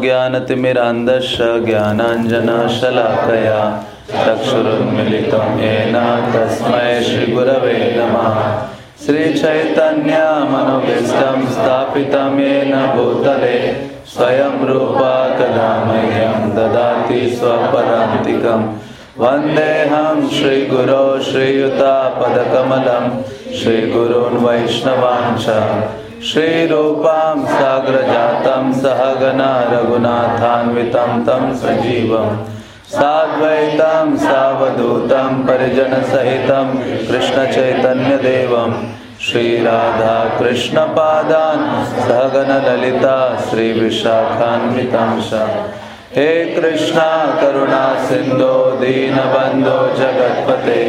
ज्ञानतिमिरान्धस्य ज्ञानाञ्जनशलाकया चक्षुरुन्मिलितं येन तस्मै श्रीगुरवे नमः। श्रीचैतन्यमनोभीष्टं स्थापितं येन भूतले, स्वयं रूपा कदा मह्यं ददाति स्वपदान्तिकं। वन्देऽहं श्रीगुरो श्रीयुतापदकमलं, श्रीगुरून् वैष्णवां च श्रीरूपां साग्रजातं सहगना रघुनाथान्वितं तं सजीवं साद्वैतं सावधूतं परिजनसहितं कृष्णचैतन्यदेवं श्रीराधा कृष्णपादान् सहगनललिता श्रीविशाखान्वितं च हे कृष्णा, करुणा, सिन्धो, दीनबन्धो, जगत्पते।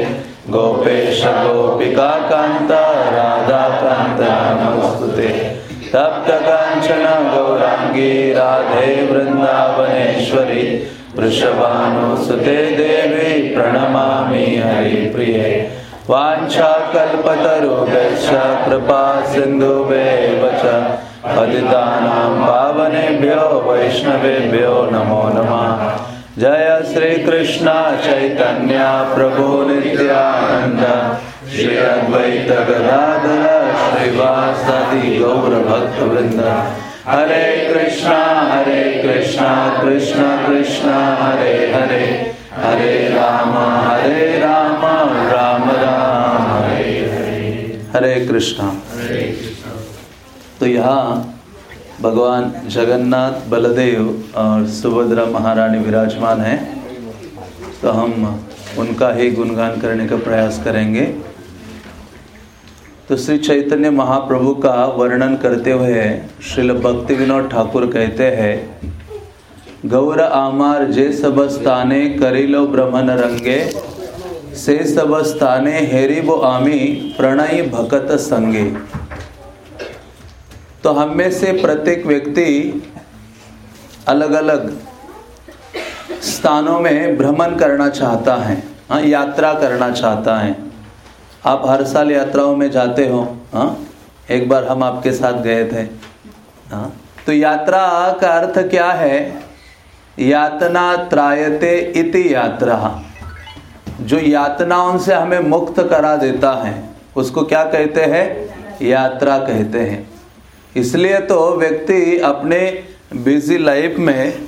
गोपेश गोपिका कान्त राधाकान्त नमस्तुते। तप्त काञ्चन, गौराङ्गी, राधे वृन्दावनेश्वरी, वृषभानुसुते देवी, प्रणमामि हरिप्रिये। वाञ्छाकल्पतरुभ्यश्च, कृपा सिन्धुभ्येव च। पतितानां पावनेभ्यो, वैष्णवेभ्यो, नमो नमः। जय श्री कृष्ण चैतन्य प्रभु नित्यानंद श्री अद्वैत गदाधर श्रीवासदि गौर भक्त वृंद हरे कृष्णा हरे कृष्णा कृष्ण कृष्ण हरे हरे। हरे राम हरे राम राम राम। हरे हरे। हरे कृष्णा। तो यहाँ भगवान जगन्नाथ बलदेव और सुभद्रा महारानी विराजमान हैं तो हम उनका ही गुणगान करने का प्रयास करेंगे। तो श्री चैतन्य महाप्रभु का वर्णन करते हुए श्रील भक्ति विनोद ठाकुर कहते हैं, गौर आमार जे सबस्ताने करिलो ब्रह्मन रंगे, से सबस्ताने हेरिबो आमी प्रणय भकत संगे। तो हम में से प्रत्येक व्यक्ति अलग अलग स्थानों में भ्रमण करना चाहता है हाँ यात्रा करना चाहता है। आप हर साल यात्राओं में जाते हो हाँ एक बार हम आपके साथ गए थे हाँ तो यात्रा का अर्थ क्या है? यातना त्रायते इति यात्रा। जो यातनाओं से हमें मुक्त करा देता है, उसको क्या कहते हैं? यात्रा कहते हैं। इसलिए तो व्यक्ति अपने बिज़ी लाइफ में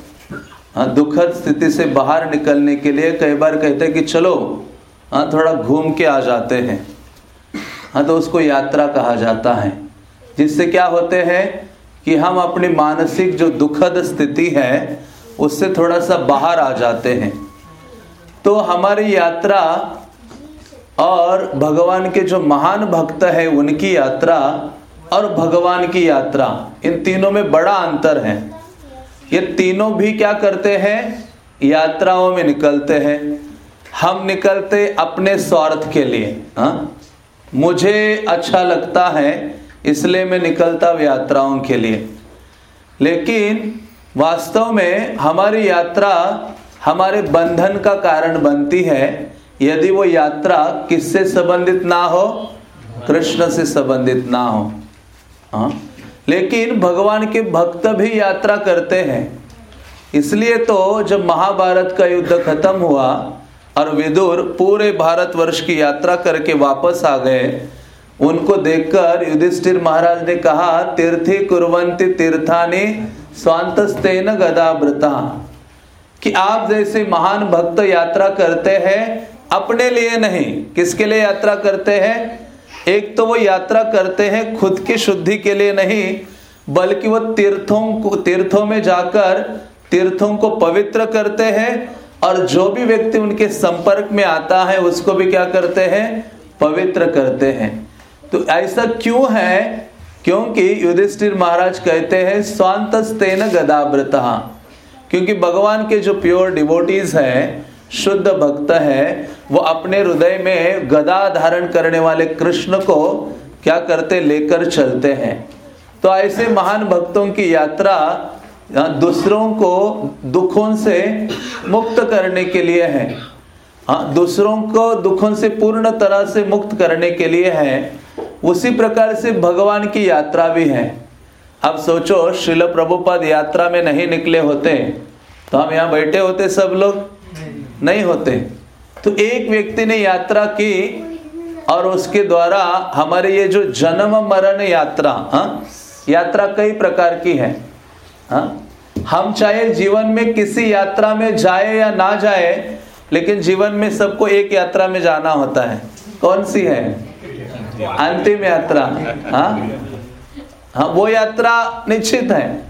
हाँ दुखद स्थिति से बाहर निकलने के लिए कई बार कहते हैं कि चलो हाँ थोड़ा घूम के आ जाते हैं। हाँ तो उसको यात्रा कहा जाता है। जिससे क्या होते हैं कि हम अपनी मानसिक जो दुखद स्थिति है, उससे थोड़ा सा बाहर आ जाते हैं। तो हमारी यात्रा और भगवान के जो महान भक्त है, उनकी यात्रा और भगवान की यात्रा। इन तीनों में बड़ा अंतर है। ये तीनों भी क्या करते हैं? यात्राओं में निकलते हैं। हम निकलते अपने स्वार्थ के लिए। हा? मुझे अच्छा लगता है, इसलिए मैं निकलता हूँ यात्राओं के लिए। लेकिन वास्तव में हमारी यात्रा हमारे बंधन का कारण बनती है, यदि वो यात्रा किससे संबंधित ना हो? कृष्ण से संबंधित ना हो। हाँ? लेकिन भगवान के भक्त भी यात्रा करते हैं। इसलिए तो जब महाभारत का युद्ध खत्म हुआ और विदुर पूरे भारतवर्ष की यात्रा करके वापस आ गए, उनको देखकर युधिष्ठिर महाराज ने कहा, तीर्थी कुरवंती तीर्थानी स्वांतस्तेन गदाव्रता कि आप जैसे महान भक्त यात्रा करते हैं, अपने लिए नहीं, किसके लिए यात्रा करते हैं? एक तो वो यात्रा करते हैं खुद की शुद्धि के लिए नहीं, बल्कि वो तीर्थों को, तीर्थों में जाकर तीर्थों को पवित्र करते हैं, और जो भी व्यक्ति उनके संपर्क में आता है, उसको भी क्या करते हैं? पवित्र करते हैं। तो ऐसा क्यों है? क्योंकि युधिष्ठिर महाराज कहते हैं, स्वांतस्तेन गदाव्रता क्योंकि भगवान के जो प्योर डिवोटीज हैं शुद्ध भक्त है, वो अपने हृदय में गदा धारण करने वाले कृष्ण को क्या करते, लेकर चलते हैं। तो ऐसे महान भक्तों की यात्रा दूसरों को दुखों से मुक्त करने के लिए है। हाँ दूसरों को दुखों से पूर्ण तरह से मुक्त करने के लिए है। उसी प्रकार से भगवान की यात्रा भी है। अब सोचो शिल प्रभुपद यात्रा में नहीं निकले होते। तो हम यहाँ बैठे होते सब लोग। नहीं होते। तो एक व्यक्ति ने यात्रा की और उसके द्वारा हमारे ये जो जन्म मरण यात्रा, हा? यात्रा कई प्रकार की है, हा? हम चाहे जीवन में किसी यात्रा में जाए या ना जाए, लेकिन जीवन में सबको एक यात्रा में जाना होता है। कौन सी है? अंतिम यात्रा हाँ। हाँ वो यात्रा निश्चित है।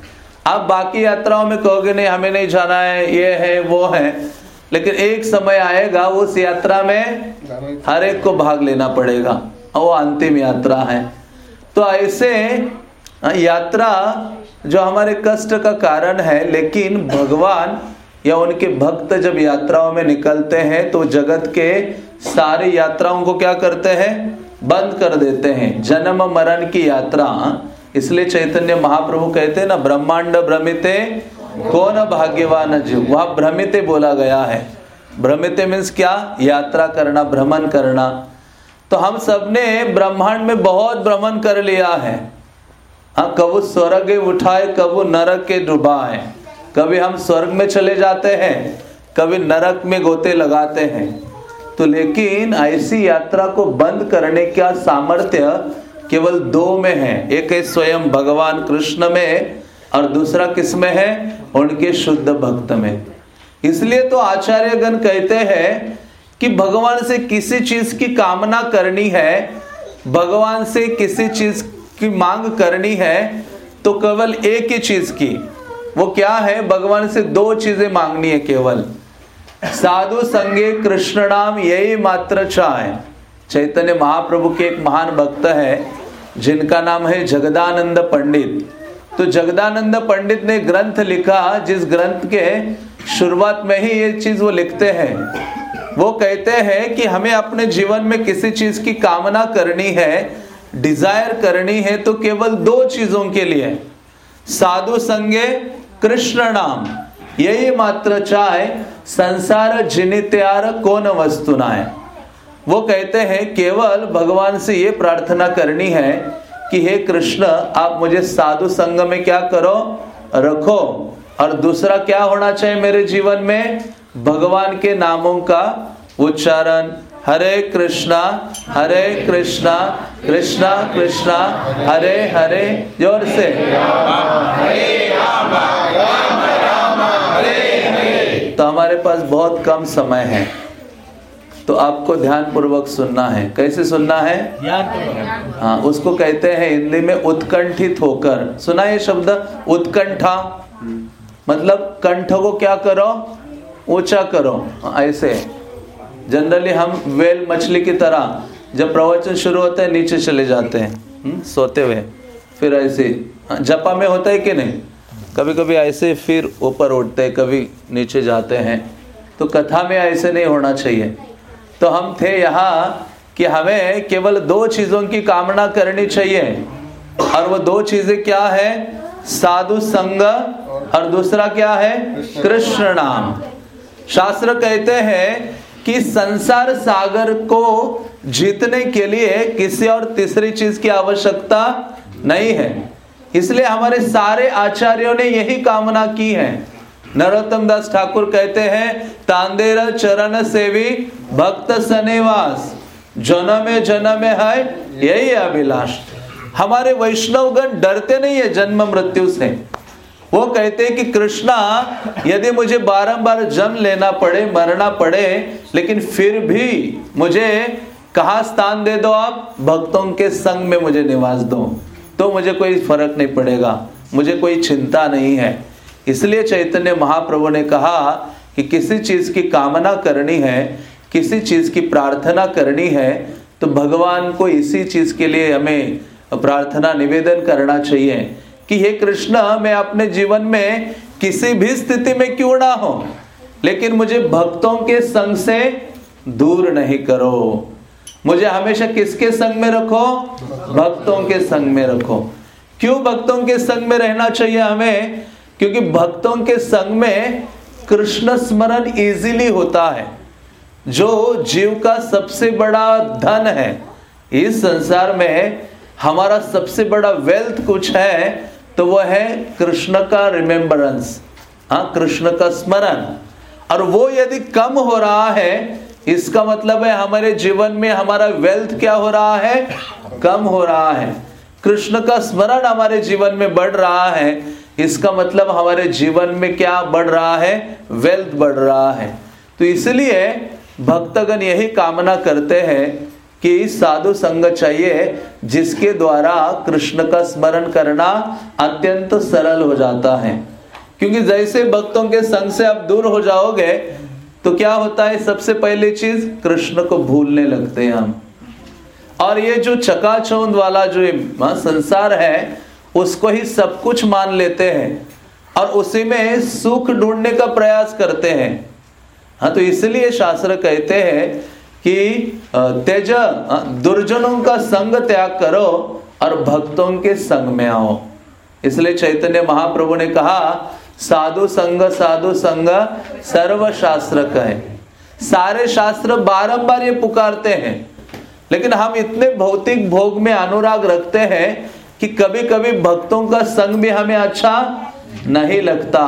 आप बाकी यात्राओं में कहोगे, नहीं, हमें नहीं जाना है, ये है, वो है। लेकिन एक समय आएगा, उस यात्रा में हर एक को भाग लेना पड़ेगा। वो अंतिम यात्रा है। तो ऐसे यात्रा जो हमारे कष्ट का कारण है, लेकिन भगवान या उनके भक्त जब यात्राओं में निकलते हैं तो जगत के सारी यात्राओं को क्या करते हैं? बंद कर देते हैं। जन्म मरण की यात्रा। इसलिए चैतन्य महाप्रभु कहते हैं ना, ब्रह्मांड भ्रमिते कौन भाग्यवान जीव? वह भ्रमिते बोला गया है। भ्रमिते मीन्स क्या? यात्रा करना, भ्रमण करना। तो हम सबने ब्रह्मांड में बहुत भ्रमण कर लिया है। हाँ कबू स्वर्ग उठाए कबू नरक के डुबाए। कभी हम स्वर्ग में चले जाते हैं, कभी नरक में गोते लगाते हैं। तो लेकिन ऐसी यात्रा को बंद करने का सामर्थ्य केवल दो में है। एक है स्वयं भगवान कृष्ण में और दूसरा किसमें है? उनके शुद्ध भक्त में। इसलिए तो आचार्यगण कहते हैं कि भगवान से किसी चीज़ की कामना करनी है, भगवान से किसी चीज़ की मांग करनी है तो केवल एक ही चीज़ की। वो क्या है? भगवान से दो चीज़ें मांगनी है केवल। साधु, संगे, कृष्ण नाम, यही मात्र चाहे। चैतन्य महाप्रभु के एक महान भक्त है, जिनका नाम है जगदानंद पंडित। तो जगदानंद पंडित ने ग्रंथ लिखा, जिस ग्रंथ के शुरुआत में ही ये चीज़ वो लिखते हैं। वो कहते हैं कि हमें अपने जीवन में किसी चीज़ की कामना करनी है, डिज़ायर करनी है तो केवल दो चीज़ों के लिए। साधु संगे, कृष्ण नाम। यही मात्र चाहे, संसार जिनित्यार कौन वस्तु ना है वो कहते हैं, केवल भगवान से ये प्रार्थना करनी है कि हे कृष्ण, आप मुझे साधु संग में क्या करो? रखो। और दूसरा क्या होना चाहिए मेरे जीवन में? भगवान के नामों का उच्चारण। हरे कृष्णा हरे कृष्णा कृष्णा कृष्णा, हरे हरे, ज़ोर से। तो हमारे पास बहुत कम समय है। तो आपको ध्यान पूर्वक सुनना है। कैसे सुनना है? हाँ उसको कहते हैं हिंदी में उत्कंठित होकर। सुना ये शब्द? उत्कंठा। मतलब कंठ को क्या करो? ऊँचा करो। ऐसे। जनरली हम वेल मछली की तरह जब प्रवचन शुरू होता है नीचे चले जाते हैं। हुँ? सोते हुए। फिर ऐसे। हाँ, जपा में होता है कि नहीं? कभी कभी ऐसे फिर ऊपर उठते हैं कभी नीचे जाते हैं। तो कथा में ऐसे नहीं होना चाहिए। तो हम थे यहाँ कि हमें केवल दो चीज़ों की कामना करनी चाहिए। और वो दो चीज़ें क्या है? साधु संग और दूसरा क्या है? कृष्ण नाम। शास्त्र कहते हैं कि संसार सागर को जीतने के लिए किसी और तीसरी चीज़ की आवश्यकता नहीं है। इसलिए हमारे सारे आचार्यों ने यही कामना की है। नरोत्तम दास ठाकुर कहते हैं, तांदेर चरण सेवी भक्त सनेवास जन्म जन्म है यही अभिलाष। हमारे वैष्णवगण डरते नहीं है जन्म मृत्यु से। वो कहते हैं कि, कृष्णा, यदि मुझे बारंबार जन्म लेना पड़े, मरना पड़े, लेकिन फिर भी मुझे कहा स्थान दे दो आप? भक्तों के संग में मुझे निवास दो। तो मुझे कोई फ़र्क नहीं पड़ेगा, मुझे कोई चिंता नहीं है। इसलिए चैतन्य महाप्रभु ने कहा कि किसी चीज़ की कामना करनी है, किसी चीज़ की प्रार्थना करनी है तो भगवान को इसी चीज़ के लिए हमें प्रार्थना, निवेदन करना चाहिए कि हे कृष्ण, मैं अपने जीवन में किसी भी स्थिति में क्यों ना हो, लेकिन मुझे भक्तों के संग से दूर नहीं करो। मुझे हमेशा किसके संग में रखो? भक्तों के संग में रखो। क्यों भक्तों के संग में रहना चाहिए हमें? क्योंकि भक्तों के संग में कृष्ण स्मरण इजीली होता है। जो जीव का सबसे बड़ा धन है, इस संसार में हमारा सबसे बड़ा वेल्थ कुछ है तो वह है कृष्ण का रिमेम्बरेंस हाँ कृष्ण का स्मरण। और वो यदि कम हो रहा है, इसका मतलब है हमारे जीवन में हमारा वेल्थ क्या हो रहा है? कम हो रहा है। कृष्ण का स्मरण हमारे जीवन में बढ़ रहा है। इसका मतलब हमारे जीवन में क्या बढ़ रहा है? वेल्थ बढ़ रहा है। तो इसलिए भक्तगण यही कामना करते हैं कि साधु संग चाहिए जिसके द्वारा कृष्ण का स्मरण करना अत्यंत सरल हो जाता है। क्योंकि जैसे भक्तों के संग से आप दूर हो जाओगे तो क्या होता है सबसे पहली चीज़ कृष्ण को भूलने लगते हैं हम। और ये जो चकाचौंध वाला जो हाँ, संसार है उसको ही सब कुछ मान लेते हैं और उसी में सुख ढूँढने का प्रयास करते हैं। हाँ तो इसलिए शास्त्र कहते हैं कि तेज दुर्जनों का संग त्याग करो और भक्तों के संग में आओ। इसलिए चैतन्य महाप्रभु ने कहा, साधु संग साधु संग सर्व शास्त्र कहे। सारे शास्त्र बारंबार ये पुकारते हैं। लेकिन हम इतने भौतिक भोग में अनुराग रखते हैं कि कभी कभी भक्तों का संग भी हमें अच्छा नहीं लगता।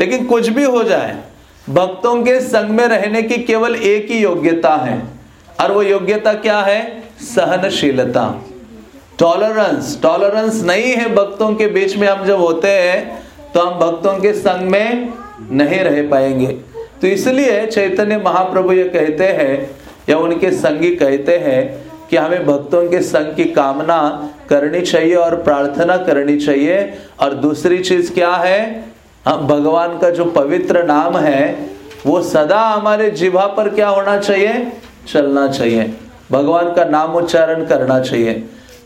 लेकिन कुछ भी हो जाए, भक्तों के संग में रहने की केवल एक ही योग्यता है, और वो योग्यता क्या है? सहनशीलता। टॉलरेंस टॉलरेंस नहीं है भक्तों के बीच में हम जब होते हैं तो हम भक्तों के संग में नहीं रह पाएँगे। तो इसलिए चैतन्य महाप्रभु ये कहते हैं, या उनके संगी कहते हैं, कि हमें भक्तों के संग की कामना करनी चाहिए और प्रार्थना करनी चाहिए। और दूसरी चीज़ क्या है? हम भगवान का जो पवित्र नाम है, वो सदा हमारे जीवा पर क्या होना चाहिए? चलना चाहिए। भगवान का नाम उच्चारण करना चाहिए।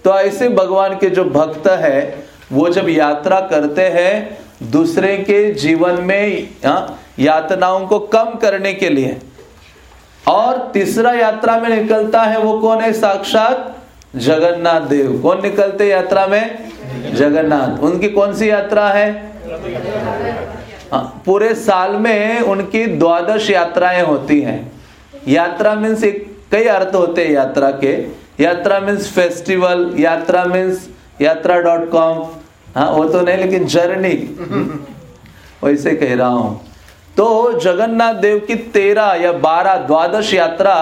तो ऐसे भगवान के जो भक्त है, वो जब यात्रा करते हैं, दूसरे के जीवन में यातनाओं को कम करने के लिए। और तीसरा यात्रा में निकलता है वो कौन है? साक्षात जगन्नाथ देव। कौन निकलते यात्रा में? जगन्नाथ। उनकी कौन सी यात्रा है? हाँ, पूरे साल में उनकी द्वादश यात्राएँ होती हैं। यात्रा मीन्स कई अर्थ होते हैं यात्रा के। Yatra means festival Yatra means Yatra dot com हाँ वो तो नहीं लेकिन जर्नी वैसे कह रहा हूँ। तो जगन्नाथ देव की तेरह या बारह द्वादश यात्रा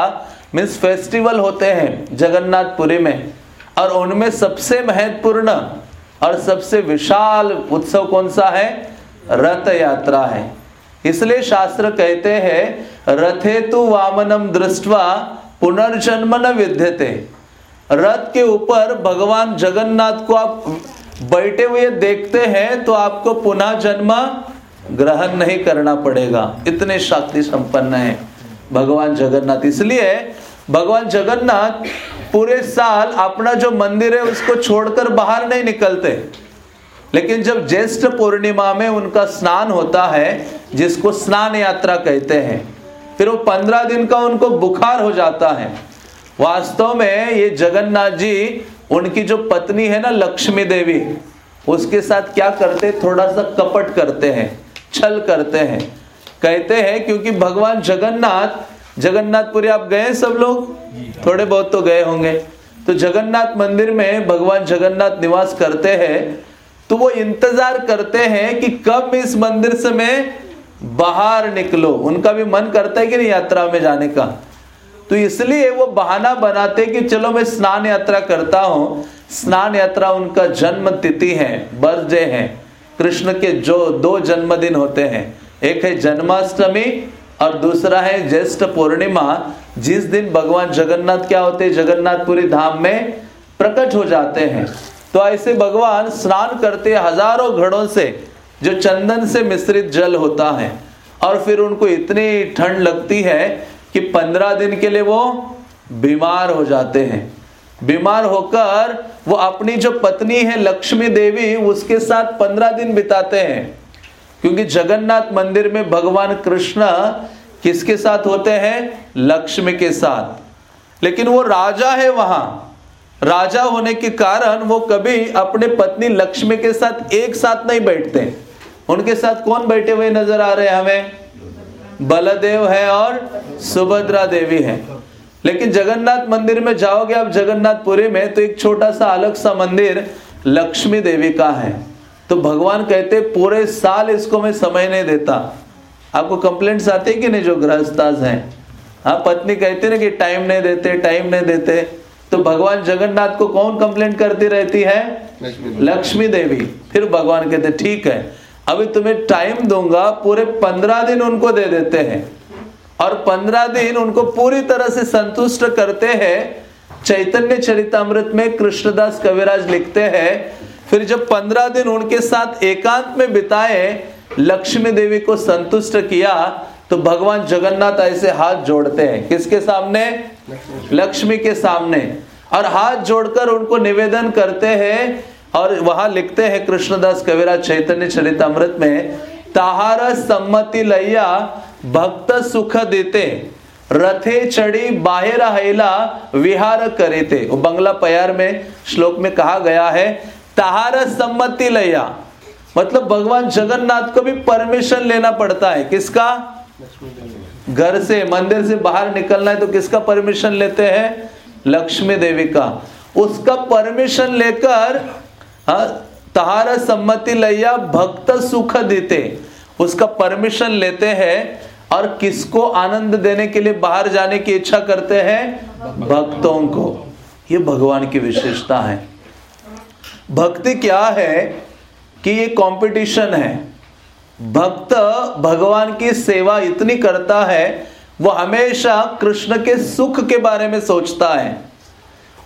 मीन्स फेस्टिवल होते हैं जगन्नाथपुरी में, और उनमें सबसे महत्वपूर्ण और सबसे विशाल उत्सव कौन सा है? रथ यात्रा है। इसलिए शास्त्र कहते हैं रथे तु वामनम दृष्टवा पुनर्जन्म न विद्यते। रथ के ऊपर भगवान जगन्नाथ को आप बैठे हुए देखते हैं तो आपको पुनः जन्म ग्रहण नहीं करना पड़ेगा। इतने शक्ति संपन्न है भगवान जगन्नाथ। इसलिए भगवान जगन्नाथ पूरे साल अपना जो मंदिर है उसको छोड़कर बाहर नहीं निकलते। लेकिन जब ज्येष्ठ पूर्णिमा में उनका स्नान होता है, जिसको स्नान यात्रा कहते हैं, फिर वो पंद्रह दिन का उनको बुखार हो जाता है। वास्तव में ये जगन्नाथ जी, उनकी जो पत्नी है ना लक्ष्मी देवी, उसके साथ क्या करते थोड़ा सा कपट करते हैं, छल करते हैं। कहते हैं क्योंकि भगवान जगन्नाथ जगन्नाथपुरी आप गए सब लोग? थोड़े बहुत तो गए होंगे। तो जगन्नाथ मंदिर में भगवान जगन्नाथ निवास करते हैं तो वो इंतज़ार करते हैं कि कब इस मंदिर से मैं बाहर निकलो। उनका भी मन करता है कि नहीं यात्रा में जाने का। तो इसलिए वो बहाना बनाते कि चलो मैं स्नान यात्रा करता हूँ। स्नान यात्रा उनका जन्म तिथि है, बर्थडे है। कृष्ण के जो, दो जन्मदिन होते हैं। एक है जन्माष्टमी और दूसरा है ज्येष्ठ पूर्णिमा, जिस दिन भगवान जगन्नाथ क्या होते हैं? जगन्नाथपुरी धाम में प्रकट हो जाते हैं। तो ऐसे भगवान स्नान करते हज़ारों घड़ों से, जो चंदन से मिश्रित जल होता है। और फिर उनको इतनी ठंड लगती है कि पंद्रह दिन के लिए वो बीमार हो जाते हैं। बीमार होकर वो अपनी जो पत्नी है लक्ष्मी देवी, उसके साथ पंद्रह दिन बिताते हैं। क्योंकि जगन्नाथ मंदिर में भगवान कृष्ण किसके साथ होते हैं? लक्ष्मी के साथ। लेकिन वो राजा है वहाँ। राजा होने के कारण वो कभी अपने पत्नी लक्ष्मी के साथ एक साथ नहीं बैठते। उनके साथ कौन बैठे हुए नज़र आ रहे हैं हमें? बलदेव है और सुभद्रा देवी है। लेकिन जगन्नाथ मंदिर में जाओगे आप जगन्नाथपुरी में तो एक छोटा सा अलग सा मंदिर लक्ष्मी देवी का है। तो भगवान कहते पूरे साल इसको मैं समय नहीं देता। आपको कंप्लेंट्स आते कि नहीं जो गृहस्थाज हैं? हाँ पत्नी कहते ना कि टाइम नहीं देते टाइम नहीं देते। तो भगवान जगन्नाथ को कौन कंप्लेंट करती रहती है? लक्ष्मी देवी। फिर भगवान कहते ठीक है अभी तुम्हें टाइम दूँगा पूरे पंद्रह दिन उनको दे देते हैं। और पंद्रह दिन उनको पूरी तरह से संतुष्ट करते हैं। चैतन्य चरितमृत में कृष्णदास कविराज लिखते हैं फिर जब पंद्रह दिन उनके साथ एकांत में बिताए, लक्ष्मी देवी को संतुष्ट किया तो भगवान जगन्नाथ ऐसे हाथ जोड़ते हैं। किसके सामने? लक्ष्मी के सामने। और हाथ जोड़कर उनको निवेदन करते हैं और वहाँ लिखते हैं कृष्णदास कविराज चैतन्य चरितमृत में, ताहार सम्मति लैया भक्त सुख देते, रथे चढ़ी बाहेर हैला विहार करे थे बंगला प्यार में श्लोक में कहा गया है ताहार सम्मति लैया। मतलब भगवान जगन्नाथ को भी परमिशन लेना पड़ता है। किसका? घर से मंदिर से बाहर निकलना है तो किसका परमिशन लेते हैं? लक्ष्मी देवी का। उसका परमिशन लेकर हाँ, तहारा सम्मति लैया भक्त सुख देते। उसका परमिशन लेते हैं और किसको आनंद देने के लिए बाहर जाने की इच्छा करते हैं? भक्तों को। ये भगवान की विशेषता है। भक्ति क्या है कि ये कंपटीशन है? भक्त भगवान की सेवा इतनी करता है, वो हमेशा कृष्ण के सुख के बारे में सोचता है।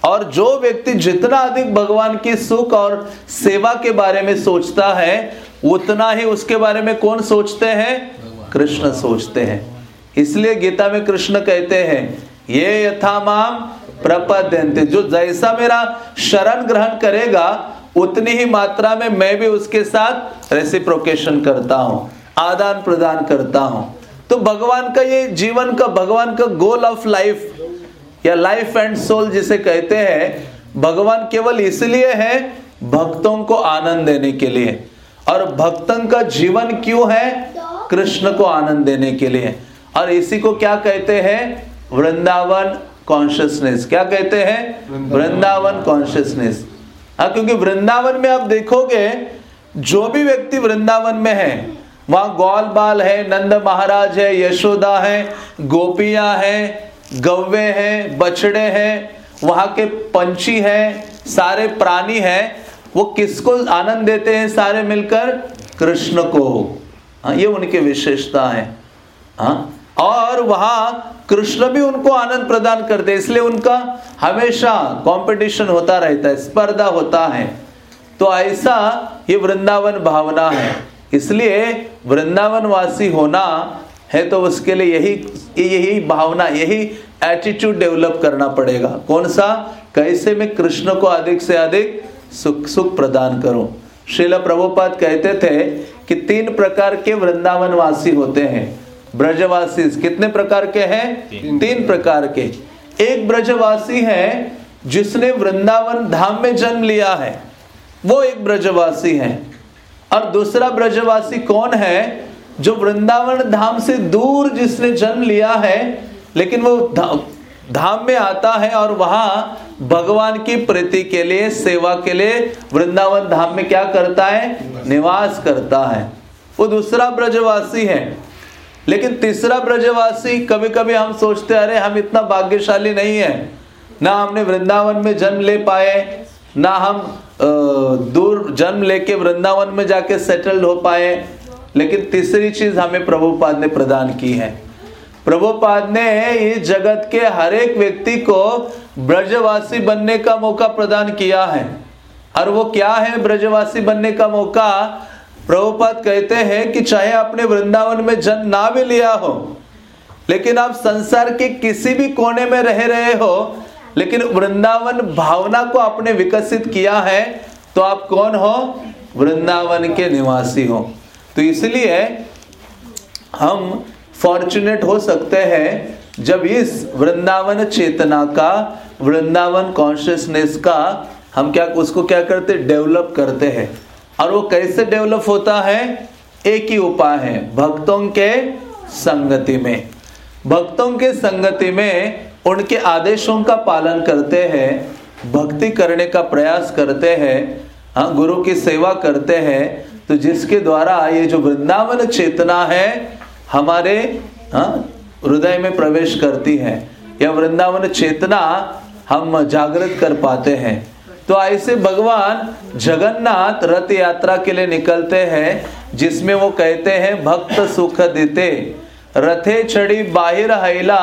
और जो व्यक्ति जितना अधिक भगवान की सुख और सेवा के बारे में सोचता है, उतना ही उसके बारे में कौन सोचते हैं? कृष्ण सोचते हैं। इसलिए गीता में कृष्ण कहते हैं, ये यथा माम जो जैसा मेरा शरण ग्रहण करेगा उतनी ही मात्रा में मैं भी उसके साथ रेसिप्रोकेशन करता हूँ आदान प्रदान करता हूँ। तो भगवान का ये जीवन का भगवान का गोल ऑफ़ लाइफ या लाइफ एंड सोल जिसे कहते हैं भगवान केवल इसलिए है भक्तों को आनंद देने के लिए। और भक्तों का जीवन क्यों है? कृष्ण को आनंद देने के लिए। और इसी को क्या कहते हैं? वृंदावन कॉन्शियसनेस क्या कहते हैं? वृंदावन। कॉन्शियसनेस हाँ क्योंकि वृंदावन में आप देखोगे, जो भी व्यक्ति वृंदावन में है, वहाँ गौल बाल है, नंद महाराज है, यशोदा है, गोपिया है, गव्वे हैं, बछड़े हैं, वहाँ के पंछी हैं, सारे प्राणी हैं, वो किसको आनंद देते हैं सारे मिलकर? कृष्ण को। हाँ ये उनकी विशेषता है। हाँ और वहाँ कृष्ण भी उनको आनंद प्रदान करते इसलिए उनका हमेशा कंपटीशन होता रहता है, स्पर्धा होता है। तो ऐसा ये वृंदावन भावना है। इसलिए वृंदावन वासी होना है तो उसके लिए यही यही भावना, यही एटीट्यूड डेवलप करना पड़ेगा। कौन सा? कैसे मैं कृष्ण को अधिक से अधिक सुख सुख प्रदान करूँ? शिला प्रभुपाद कहते थे कि तीन प्रकार के वृंदावन वासी होते हैं। ब्रजवासी कितने प्रकार के हैं? तीन, तीन प्रकार के। एक ब्रजवासी है जिसने वृंदावन धाम में जन्म लिया है। वो एक ब्रजवासी है। और दूसरा ब्रजवासी कौन है? जो वृंदावन धाम से दूर जिसने जन्म लिया है लेकिन वो धाम में आता है और वहाँ भगवान की प्रीति के लिए सेवा के लिए वृंदावन धाम में क्या करता है? निवास करता है। वो दूसरा ब्रजवासी है। लेकिन तीसरा ब्रजवासी कभी कभी हम सोचते, अरे, हम इतना भाग्यशाली नहीं है। ना हमने वृंदावन में जन्म ले पाए, ना हम दूर जन्म लेके वृंदावन में जाके सेटल्ड हो पाए। लेकिन तीसरी चीज़ हमें प्रभुपाद ने प्रदान की है। प्रभुपाद ने इस जगत के हर एक व्यक्ति को ब्रजवासी बनने का मौका प्रदान किया है। और वो क्या है ब्रजवासी बनने का मौका? प्रभुपाद कहते हैं कि चाहे आपने वृंदावन में जन्म ना भी लिया हो, लेकिन आप संसार के किसी भी कोने में रह रहे हो, लेकिन वृंदावन भावना को आपने विकसित किया है तो आप कौन हो? वृंदावन के निवासी हो। तो इसलिए हम फॉर्चुनेट हो सकते हैं जब इस वृंदावन चेतना का, वृंदावन कॉन्शियसनेस का हम क्या, उसको क्या करते? डेवलप करते हैं। और वो कैसे डेवलप होता है? एक ही उपाय है, भक्तों के संगति में। भक्तों के संगति में उनके आदेशों का पालन करते हैं, भक्ति करने का प्रयास करते हैं हाँ गुरु की सेवा करते हैं। तो जिसके द्वारा ये जो वृंदावन चेतना है, हमारे हाँ हृदय में प्रवेश करती है, या वृंदावन चेतना हम जागृत कर पाते हैं। तो ऐसे भगवान जगन्नाथ रथ यात्रा के लिए निकलते हैं, जिसमें वो कहते हैं, भक्त सुख देते। रथे चढ़ी बाहिर हैला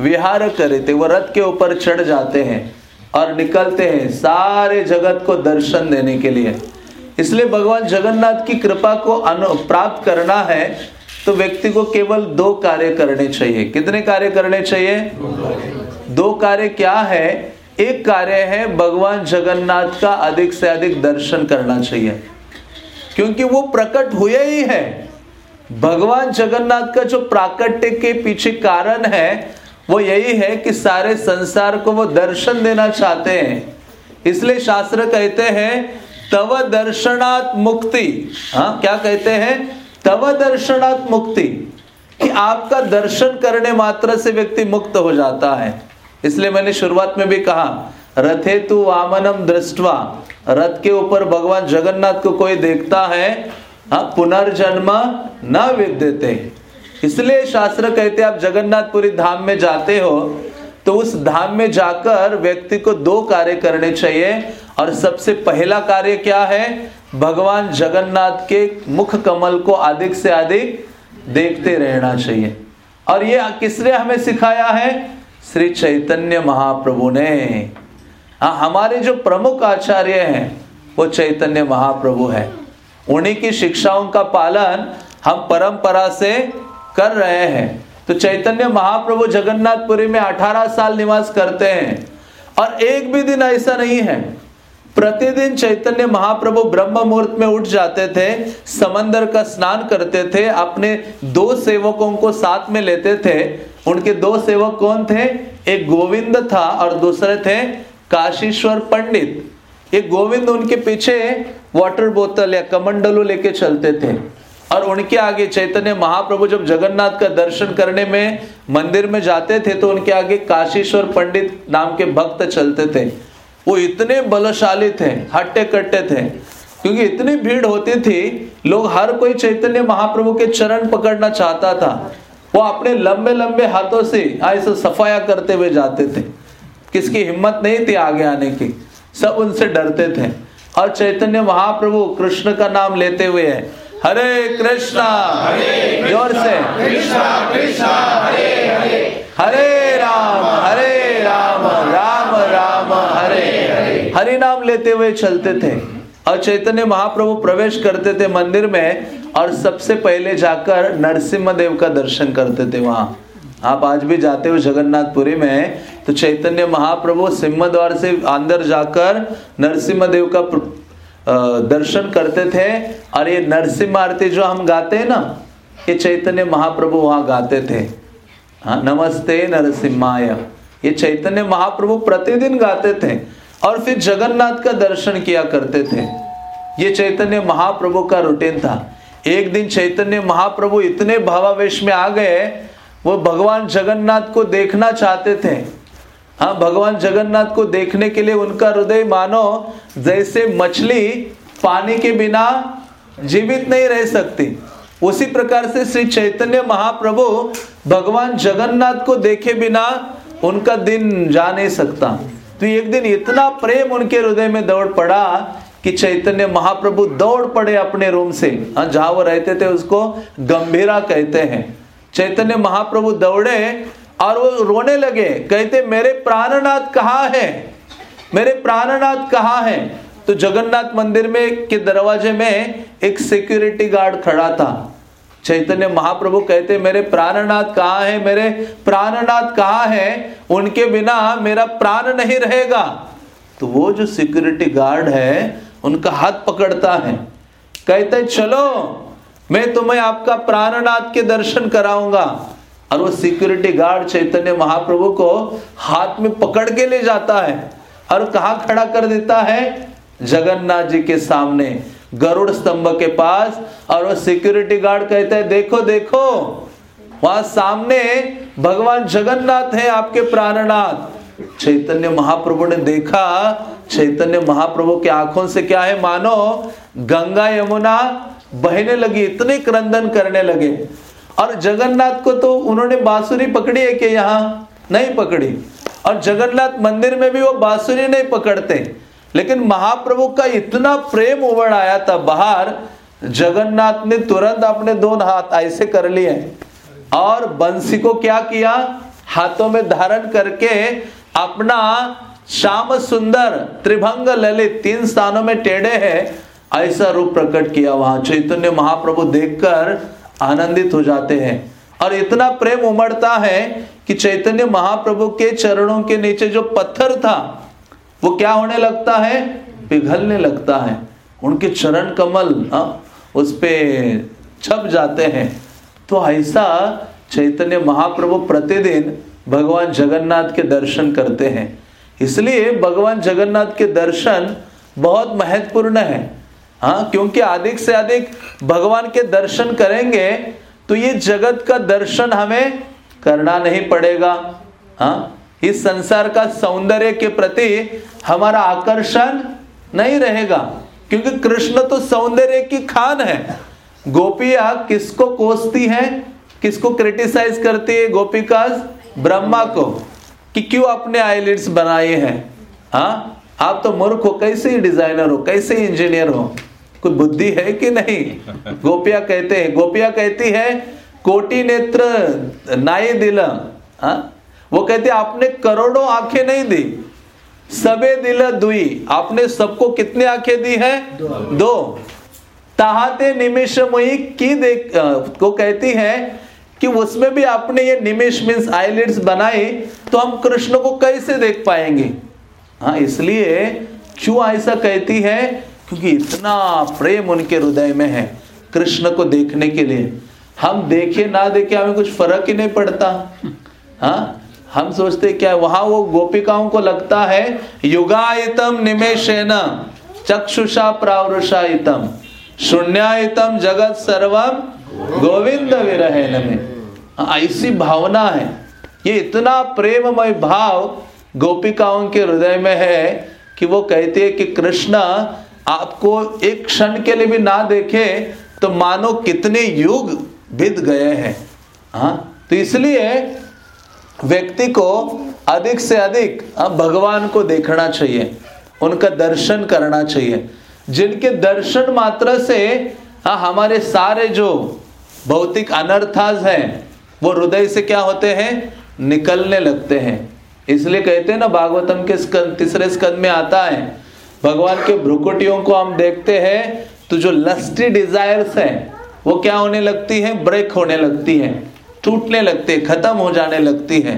विहार करे थे वो रथ के ऊपर चढ़ जाते हैं और निकलते हैं सारे जगत को दर्शन देने के लिए। इसलिए भगवान जगन्नाथ की कृपा को प्राप्त करना है तो व्यक्ति को केवल दो कार्य करने चाहिए। कितने कार्य करने चाहिए? दो कार्य क्या है? एक कार्य है भगवान जगन्नाथ का अधिक से अधिक दर्शन करना चाहिए। क्योंकि वो प्रकट हुए ही है। भगवान जगन्नाथ का जो प्राकट्य के पीछे कारण है, वो यही है कि सारे संसार को वो दर्शन देना चाहते हैं। इसलिए शास्त्र कहते हैं, तव दर्शनात् मुक्ति। हाँ क्या कहते हैं? तव दर्शनात् मुक्ति। कि आपका दर्शन करने मात्र से व्यक्ति मुक्त हो जाता है। इसलिए मैंने शुरुआत में भी कहा, रथे तु वामनम दृष्टवा, रथ के ऊपर भगवान जगन्नाथ को कोई देखता है हाँ पुनर्जन्म न विद्यते। इसलिए शास्त्र कहते आप जगन्नाथपुरी धाम में जाते हो तो उस धाम में जाकर व्यक्ति को दो कार्य करने चाहिए, और सबसे पहला कार्य क्या है? भगवान जगन्नाथ के मुख कमल को अधिक से अधिक देखते रहना चाहिए। और ये किसने हमें सिखाया है? श्री चैतन्य महाप्रभु ने। हाँ हमारे जो प्रमुख आचार्य हैं, वो चैतन्य महाप्रभु है। उन्हीं की शिक्षाओं का पालन हम परंपरा से कर रहे हैं। तो चैतन्य महाप्रभु जगन्नाथपुरी में 18 साल निवास करते हैं, और एक भी दिन ऐसा नहीं है। प्रतिदिन चैतन्य महाप्रभु ब्रह्म मुहूर्त में उठ जाते थे, समंदर का स्नान करते थे, अपने दो सेवकों को साथ में लेते थे उनके दो सेवक कौन थे? एक गोविंद था और दूसरे थे काशीश्वर पंडित। ये गोविंद उनके पीछे वाटर बोतल या कमंडलो लेके चलते थे। और उनके आगे चैतन्य महाप्रभु जब जगन्नाथ का दर्शन करने में मंदिर में जाते थे तो उनके आगे काशीश्वर पंडित नाम के भक्त चलते थे। वो इतने बलशाली थे हट्टे कट्टे थे, क्योंकि इतनी भीड़ होती थी, लोग हर कोई चैतन्य महाप्रभु के चरण पकड़ना चाहता था। वो अपने लंबे लंबे हाथों से ऐसे सफाया करते हुए जाते थे। किसकी हिम्मत नहीं थी आगे आने की। सब उनसे डरते थे। और चैतन्य महाप्रभु कृष्ण का नाम लेते हुए है। हरे कृष्णा ज़ोर से। कृष्णा कृष्णा हरे हरे। हरे राम हरे राम राम राम हरे हरे। हरि नाम लेते हुए चलते थे। और चैतन्य महाप्रभु प्रवेश करते थे मंदिर में और सबसे पहले जाकर नरसिम्हा देव का दर्शन करते थे वहाँ। आप आज भी जाते हो जगन्नाथपुरी में तो चैतन्य महाप्रभु सिंह द्वार से अंदर जाकर नरसिम्हा देव का दर्शन करते थे और ये नरसिम्हा आरती जो हम गाते हैं ना, ये चैतन्य महाप्रभु वहाँ गाते थे। हाँ नमस्ते नरसिम्हाय। ये चैतन्य महाप्रभु प्रतिदिन गाते थे। और फिर जगन्नाथ का दर्शन किया करते थे। ये चैतन्य महाप्रभु का रूटीन था। एक दिन चैतन्य महाप्रभु इतने भावावेश में आ गए, वो भगवान जगन्नाथ को देखना चाहते थे। हाँ भगवान जगन्नाथ को देखने के लिए उनका हृदय मानो, जैसे मछली पानी के बिना जीवित नहीं रह सकती। उसी प्रकार से श्री चैतन्य महाप्रभु भगवान जगन्नाथ को देखे बिना उनका दिन जा नहीं सकता। तो एक दिन इतना प्रेम उनके हृदय में दौड़ पड़ा कि चैतन्य महाप्रभु दौड़ पड़े अपने रूम से। हाँ जहाँ वो रहते थे, उसको गंभीरा कहते हैं। चैतन्य महाप्रभु दौड़े और वो रोने लगे। कहते, मेरे प्राणनाथ कहाँ है? मेरे प्राणनाथ कहाँ है? तो जगन्नाथ मंदिर में, के दरवाजे में एक सिक्योरिटी गार्ड खड़ा था। चैतन्य महाप्रभु कहते, मेरे प्राणनाथ कहाँ है? मेरे प्राणनाथ कहाँ है? उनके बिना मेरा प्राण नहीं रहेगा। तो वो जो सिक्योरिटी गार्ड है, उनका हाथ पकड़ता है। कहते, चलो, मैं तुम्हें आपका प्राणनाथ के दर्शन कराऊँगा। और वो सिक्योरिटी गार्ड चैतन्य महाप्रभु को हाथ में पकड़ के ले जाता है और कहा खड़ा कर देता है? जगन्नाथ जी के सामने। गरुड़ स्तंभ के पास और वो सिक्योरिटी गार्ड कहता है, देखो देखो, वहाँ सामने भगवान जगन्नाथ है आपके प्राणनाथ. चैतन्य महाप्रभु ने देखा, चैतन्य महाप्रभु की आँखों से क्या है मानो? गंगा यमुना बहने लगी, इतने क्रंदन करने लगे। और जगन्नाथ को तो उन्होंने बांसुरी पकड़ी है कि यहाँ? नहीं पकड़ी। और जगन्नाथ मंदिर में भी वो बांसुरी नहीं पकड़ते। लेकिन महाप्रभु का इतना प्रेम उबड़ आया था बाहर, जगन्नाथ ने तुरंत अपने दोनों हाथ ऐसे कर लिए और बंसी को क्या किया? हाथों में धारण करके अपना श्याम सुंदर त्रिभंग ललित तीन स्थानों में टेढ़े है, ऐसा रूप प्रकट किया वहाँ। चैतन्य महाप्रभु देखकर आनंदित हो जाते हैं और इतना प्रेम उमड़ता है कि चैतन्य महाप्रभु के चरणों के नीचे जो पत्थर था वो क्या होने लगता है? पिघलने लगता है। उनके चरण कमल उस पे छप जाते हैं। तो ऐसा चैतन्य महाप्रभु प्रतिदिन भगवान जगन्नाथ के दर्शन करते हैं। इसलिए भगवान जगन्नाथ के दर्शन बहुत महत्वपूर्ण है। हाँ क्योंकि अधिक से अधिक भगवान के दर्शन करेंगे तो ये जगत का दर्शन हमें करना नहीं पड़ेगा। हाँ इस संसार का सौंदर्य के प्रति हमारा आकर्षण नहीं रहेगा, क्योंकि कृष्ण तो सौंदर्य की खान है। गोपिया किसको कोसती है? किसको क्रिटिसाइज करती है गोपिका ब्रह्मा को, कि क्यों अपने आईलिड्स बनाए हैं? हाँ? आप तो मूर्ख हो, कैसे डिज़ाइनर हो, कैसे इंजीनियर हो? कोई बुद्धि है कि नहीं? गोपिया कहते हैं, गोपिया कहती है, कोटि नेत्र नाई दिल हाँ? वो कहते आपने करोड़ों आँखें नहीं दी सबे दिल दुई। आपने सबको कितने आँखें दी है? दो। ताहते निमिष मुई की देख को कहती है कि उसमें भी आपने ये निमिष मीन्स आईलिड्स बनाई तो हम कृष्ण को कैसे देख पाएँगे? हाँ इसलिए क्यों ऐसा कहती है क्योंकि इतना प्रेम उनके हृदय में है कृष्ण को देखने के लिए। हम देखे ना देखे हमें कुछ फ़र्क ही नहीं पड़ता। हाँ हम सोचते क्या वहाँ वो गोपिकाओं को लगता है, युगायतम निमेशन चक्षुषा प्रावृषायतम, शून्यायतम जगत सर्वम गोविंद विरहन में ऐसी भावना है। ये इतना प्रेममय भाव गोपिकाओं के हृदय में है कि वो कहते हैं कि, कृष्ण, आपको एक क्षण के लिए भी ना देखे तो मानो कितने युग बीत गए हैं। हाँ तो इसलिए व्यक्ति को अधिक से अधिक हाँ, भगवान को देखना चाहिए उनका दर्शन करना चाहिए। जिनके दर्शन मात्र से हाँ हमारे सारे जो भौतिक अनर्थाज हैं वो हृदय से क्या होते हैं? निकलने लगते हैं। इसलिए कहते हैं ना भागवतम के स्कंद तीसरे स्कंद में आता है भगवान के भ्रुकुटियों को हम देखते हैं तो जो लस्टी डिजायर्स हैं वो क्या होने लगती है? ब्रेक होने लगती है। टूटने लगते खत्म हो जाने लगती है।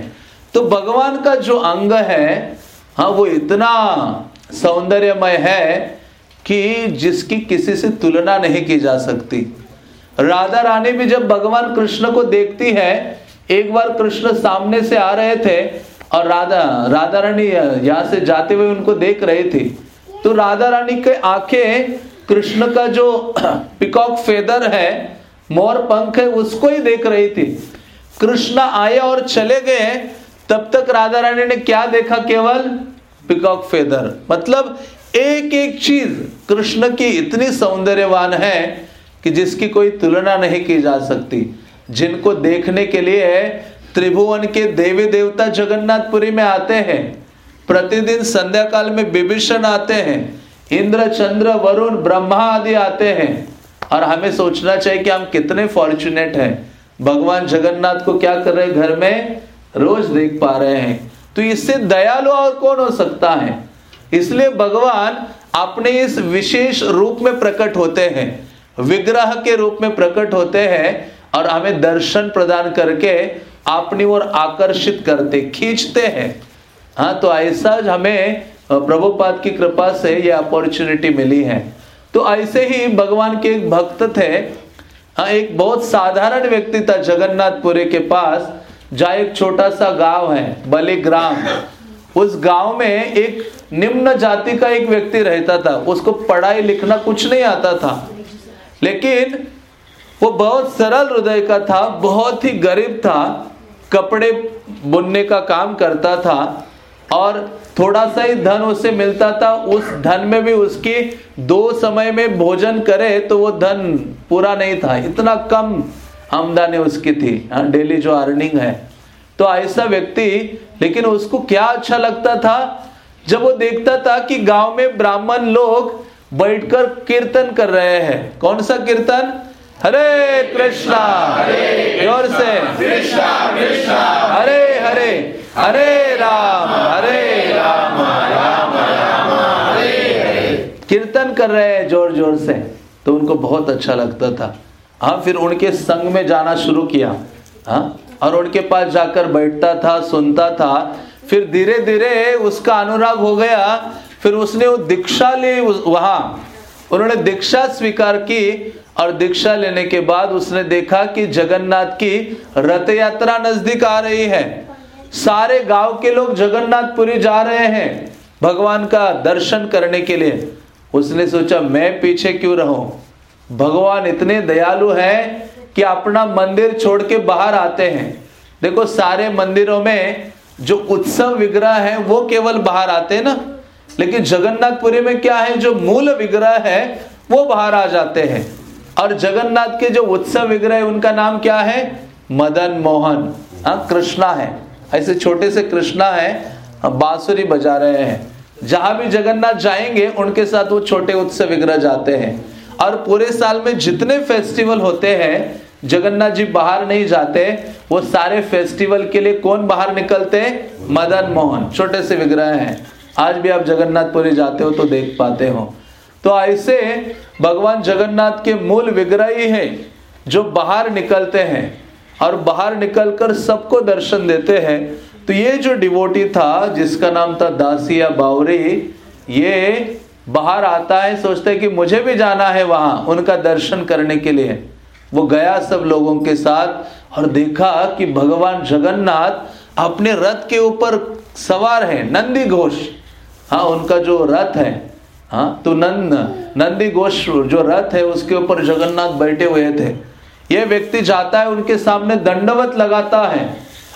तो भगवान का जो अंग है हाँ वो इतना सौंदर्यमय है कि जिसकी किसी से तुलना नहीं की जा सकती। राधा रानी भी जब भगवान कृष्ण को देखती है, एक बार कृष्ण सामने से आ रहे थे और राधा राधा रानी यहाँ से जाते हुए उनको देख रहे थे। तो राधा रानी के आँखें, कृष्ण का जो पिकॉक फेदर है, मोर पंख है, उसको ही देख रही थी। कृष्ण आए और चले गए, तब तक राधा रानी ने क्या देखा केवल? पिकॉक फेदर मतलब एक एक चीज़ कृष्ण की इतनी सौंदर्यवान है कि जिसकी कोई तुलना नहीं की जा सकती। जिनको देखने के लिए त्रिभुवन के देवी देवता जगन्नाथपुरी में आते हैं, प्रतिदिन संध्या काल में विभीषण आते हैं, इंद्र, चंद्र, वरुण, ब्रह्मा आदि आते हैं। और हमें सोचना चाहिए कि हम कितने फॉर्चुनेट हैं। भगवान जगन्नाथ को क्या कर रहे घर में रोज देख पा रहे हैं। तो इससे दयालु और कौन हो सकता है? इसलिए भगवान अपने इस विशेष रूप में प्रकट होते हैं। विग्रह के रूप में प्रकट होते हैं और हमें दर्शन प्रदान करके अपनी ओर आकर्षित करते, खींचते हैं। हाँ तो ऐसा हमें प्रभुपाद की कृपा से यह अपॉर्चुनिटी मिली है। तो ऐसे ही भगवान के एक भक्त थे हाँ एक बहुत साधारण व्यक्ति था जगन्नाथपुरी के पास, जहाँ एक छोटा सा गाँव है, बलिग्राम। उस गाँव में एक निम्न जाति का एक व्यक्ति रहता था। उसको पढ़ाई लिखना कुछ नहीं आता था। लेकिन वो बहुत सरल हृदय का था, बहुत ही गरीब था, कपड़े बुनने का काम करता था। और थोड़ा सा ही धन उसे मिलता था उस धन में भी उसकी दो समय में भोजन करे तो वो धन पूरा नहीं था। इतना कम आमदनी उसकी थी हाँ डेली जो अर्निंग है। तो ऐसा व्यक्ति लेकिन उसको क्या अच्छा लगता था जब वो देखता था कि गाँव में ब्राह्मण लोग बैठकर कीर्तन कर रहे हैं। कौन सा कीर्तन? हरे कृष्णा ज़ोर से। कृष्णा कृष्णा। हरे हरे। हरे राम हरे राम राम राम हरे कीर्तन कर रहे हैं ज़ोर ज़ोर से। तो उनको बहुत अच्छा लगता था। हाँ फिर उनके संग में जाना शुरू किया। हाँ और उनके पास जाकर बैठता था, सुनता था। फिर धीरे धीरे उसका अनुराग हो गया। फिर उसने वो दीक्षा ली वहाँ। उन्होंने दीक्षा स्वीकार की और दीक्षा लेने के बाद उसने देखा कि जगन्नाथ की रथ यात्रा नज़दीक आ रही है। सारे गाँव के लोग जगन्नाथपुरी जा रहे हैं भगवान का दर्शन करने के लिए। उसने सोचा, मैं पीछे क्यों रहूँ? भगवान इतने दयालु हैं कि अपना मंदिर छोड़ के बाहर आते हैं। देखो, सारे मंदिरों में जो उत्सव विग्रह है, वो केवल बाहर आते हैं ना। लेकिन जगन्नाथपुरी में क्या है, जो मूल विग्रह है, वो बाहर आ जाते हैं। और जगन्नाथ के जो उत्सव विग्रह है, उनका नाम क्या है? मदन मोहन। हाँ कृष्णा है। ऐसे छोटे से कृष्णा है बांसुरी बजा रहे हैं। जहाँ भी जगन्नाथ जाएँगे, उनके साथ वो छोटे उत्सव विग्रह जाते हैं। और पूरे साल में जितने फेस्टिवल होते हैं, जगन्नाथ जी बाहर नहीं जाते, वो सारे फेस्टिवल के लिए कौन बाहर निकलते? मदन मोहन, छोटे से विग्रह हैं। आज भी आप जगन्नाथपुरी जाते हो तो देख पाते हो। तो ऐसे भगवान जगन्नाथ के मूल विग्रह ही है, जो बाहर निकलते हैं। और बाहर निकलकर सबको दर्शन देते हैं। तो ये जो डिवोटी था, जिसका नाम था दासिया बावरी, ये बाहर आता है, सोचते कि मुझे भी जाना है वहाँ, उनका दर्शन करने के लिए। वो गया सब लोगों के साथ और देखा कि भगवान जगन्नाथ अपने रथ के ऊपर सवार है, नंदी घोष। हाँ उनका जो रथ है हाँ तो नंद, नंदी घोष जो रथ है, उसके ऊपर जगन्नाथ बैठे हुए थे। ये व्यक्ति जाता है, उनके सामने दंडवत लगाता है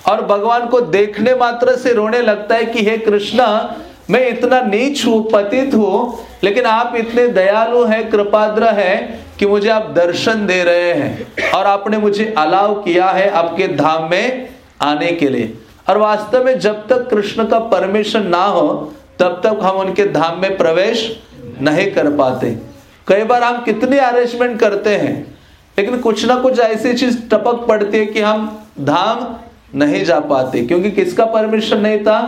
और भगवान को देखने मात्र से रोने लगता है कि हे कृष्णा, मैं इतना नीच हूँ, पतित हूँ, लेकिन आप इतने दयालु हैं, कृपाद्र हैं कि मुझे आप दर्शन दे रहे हैं और आपने मुझे अलाव किया है आपके धाम में आने के लिए। और वास्तव में जब तक कृष्ण का परमिशन ना हो, तब तक हम उनके धाम में प्रवेश नहीं कर पाते। कई बार हम कितने अरेंजमेंट करते हैं लेकिन कुछ ना कुछ ऐसी चीज़ टपक पड़ती है कि हम धाम नहीं जा पाते क्योंकि किसका परमिशन नहीं था?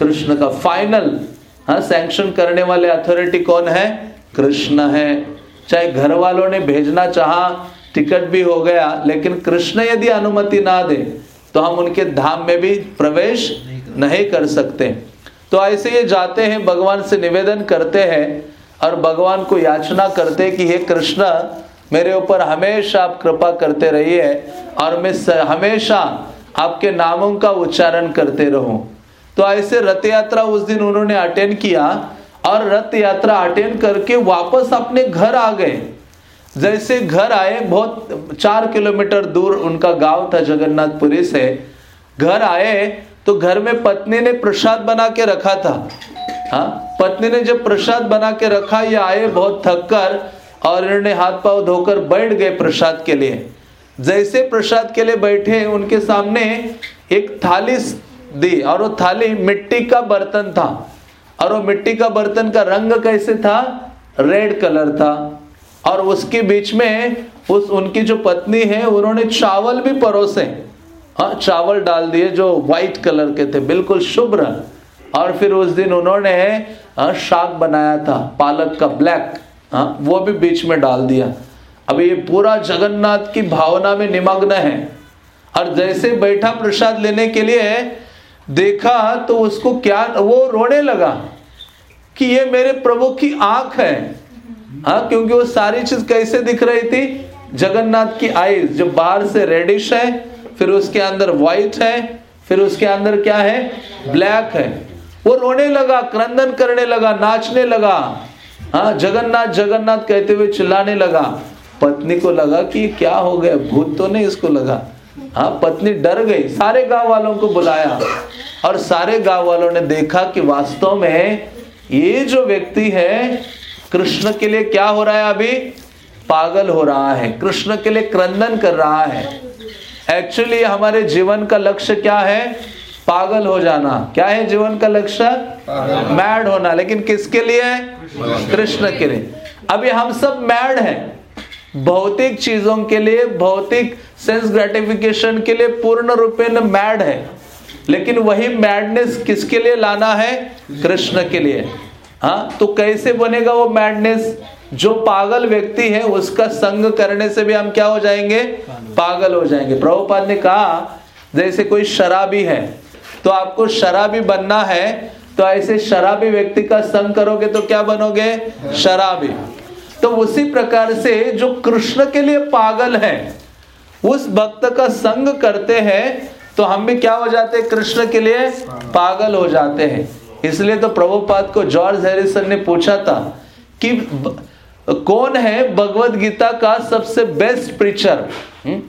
कृष्ण। का फाइनल हाँ सैंक्शन करने वाले अथॉरिटी कौन है? कृष्ण है। चाहे घर वालों ने भेजना चाहा टिकट भी हो गया लेकिन कृष्ण यदि अनुमति ना दे तो हम उनके धाम में भी प्रवेश नहीं कर सकते। तो ऐसे ये जाते हैं भगवान से निवेदन करते हैं और भगवान को याचना करते हैं कि हे कृष्ण मेरे ऊपर हमेशा आप कृपा करते रहिए और मैं हमेशा आपके नामों का उच्चारण करते रहूँ। तो ऐसे रथ यात्रा उस दिन उन्होंने अटेंड किया और रथ यात्रा अटेंड करके वापस अपने घर आ गए। जैसे घर आए, बहुत चार किलोमीटर दूर उनका गाँव था, जगन्नाथपुरी से घर आए तो घर में पत्नी ने प्रसाद बना के रखा था। हाँ पत्नी ने जब प्रसाद बना के रखा ये आए, बहुत थक कर और इन्होंने हाथ पाँव धोकर बैठ गए प्रसाद के लिए। जैसे प्रसाद के लिए बैठे, उनके सामने एक थाली दी और वो थाली मिट्टी का बर्तन था। और वो मिट्टी का बर्तन का रंग कैसे था? रेड कलर था। और उसके बीच में उस, उनकी जो पत्नी है, उन्होंने चावल भी परोसे। हाँ चावल डाल दिए जो व्हाइट कलर के थे, बिल्कुल शुभ्र। और फिर उस दिन उन्होंने शाक बनाया था, पालक का ब्लैक हाँ वो भी बीच में डाल दिया। अब ये पूरा जगन्नाथ की भावना में निमग्न है। और जैसे बैठा प्रसाद लेने के लिए देखा तो उसको क्या, वो रोने लगा कि ये मेरे प्रभु की आँख है। हाँ क्योंकि वो सारी चीज़ कैसे दिख रही थी? जगन्नाथ की आईज जो बाहर से रेडिश है, फिर उसके अंदर व्हाइट है, फिर उसके अंदर क्या है? ब्लैक है। वो रोने लगा, क्रंदन करने लगा, नाचने लगा। हाँ जगन्नाथ जगन्नाथ कहते हुए चिल्लाने लगा। पत्नी को लगा कि क्या हो गया? भूत तो नहीं इसको लगा। हाँ पत्नी डर गई। सारे गाँव वालों को बुलाया और सारे गाँव वालों ने देखा कि वास्तव में ये जो व्यक्ति है कृष्ण के लिए क्या हो रहा है अभी? पागल हो रहा है। कृष्ण के लिए क्रंदन कर रहा है। एक्चुअली हमारे जीवन का लक्ष्य क्या है? पागल हो जाना। क्या है जीवन का लक्ष्य? मैड होना। लेकिन किसके लिए? कृष्ण के लिए। अभी हम सब मैड हैं। भौतिक चीज़ों के लिए, भौतिक सेंस ग्रेटिफिकेशन के लिए पूर्ण रूपे मैड है। लेकिन वही मैडनेस किसके लिए लाना है? कृष्ण के लिए। हाँ तो कैसे बनेगा वो मैडनेस जो पागल व्यक्ति है, उसका संग करने से भी हम क्या हो जाएँगे? पागल हो जाएँगे। प्रभुपाद ने कहा, जैसे कोई शराबी है तो आपको शराबी बनना है तो ऐसे शराबी व्यक्ति का संग करोगे तो क्या बनोगे? शराबी। तो उसी प्रकार से जो कृष्ण के लिए पागल है, उस भक्त का संग करते हैं तो हम भी क्या हो जाते हैं? कृष्ण के लिए पागल हो जाते हैं। इसलिए तो प्रभुपाद को जॉर्ज हैरिसन ने पूछा था कि कौन है भगवत गीता का सबसे बेस्ट प्रीचर हम्म?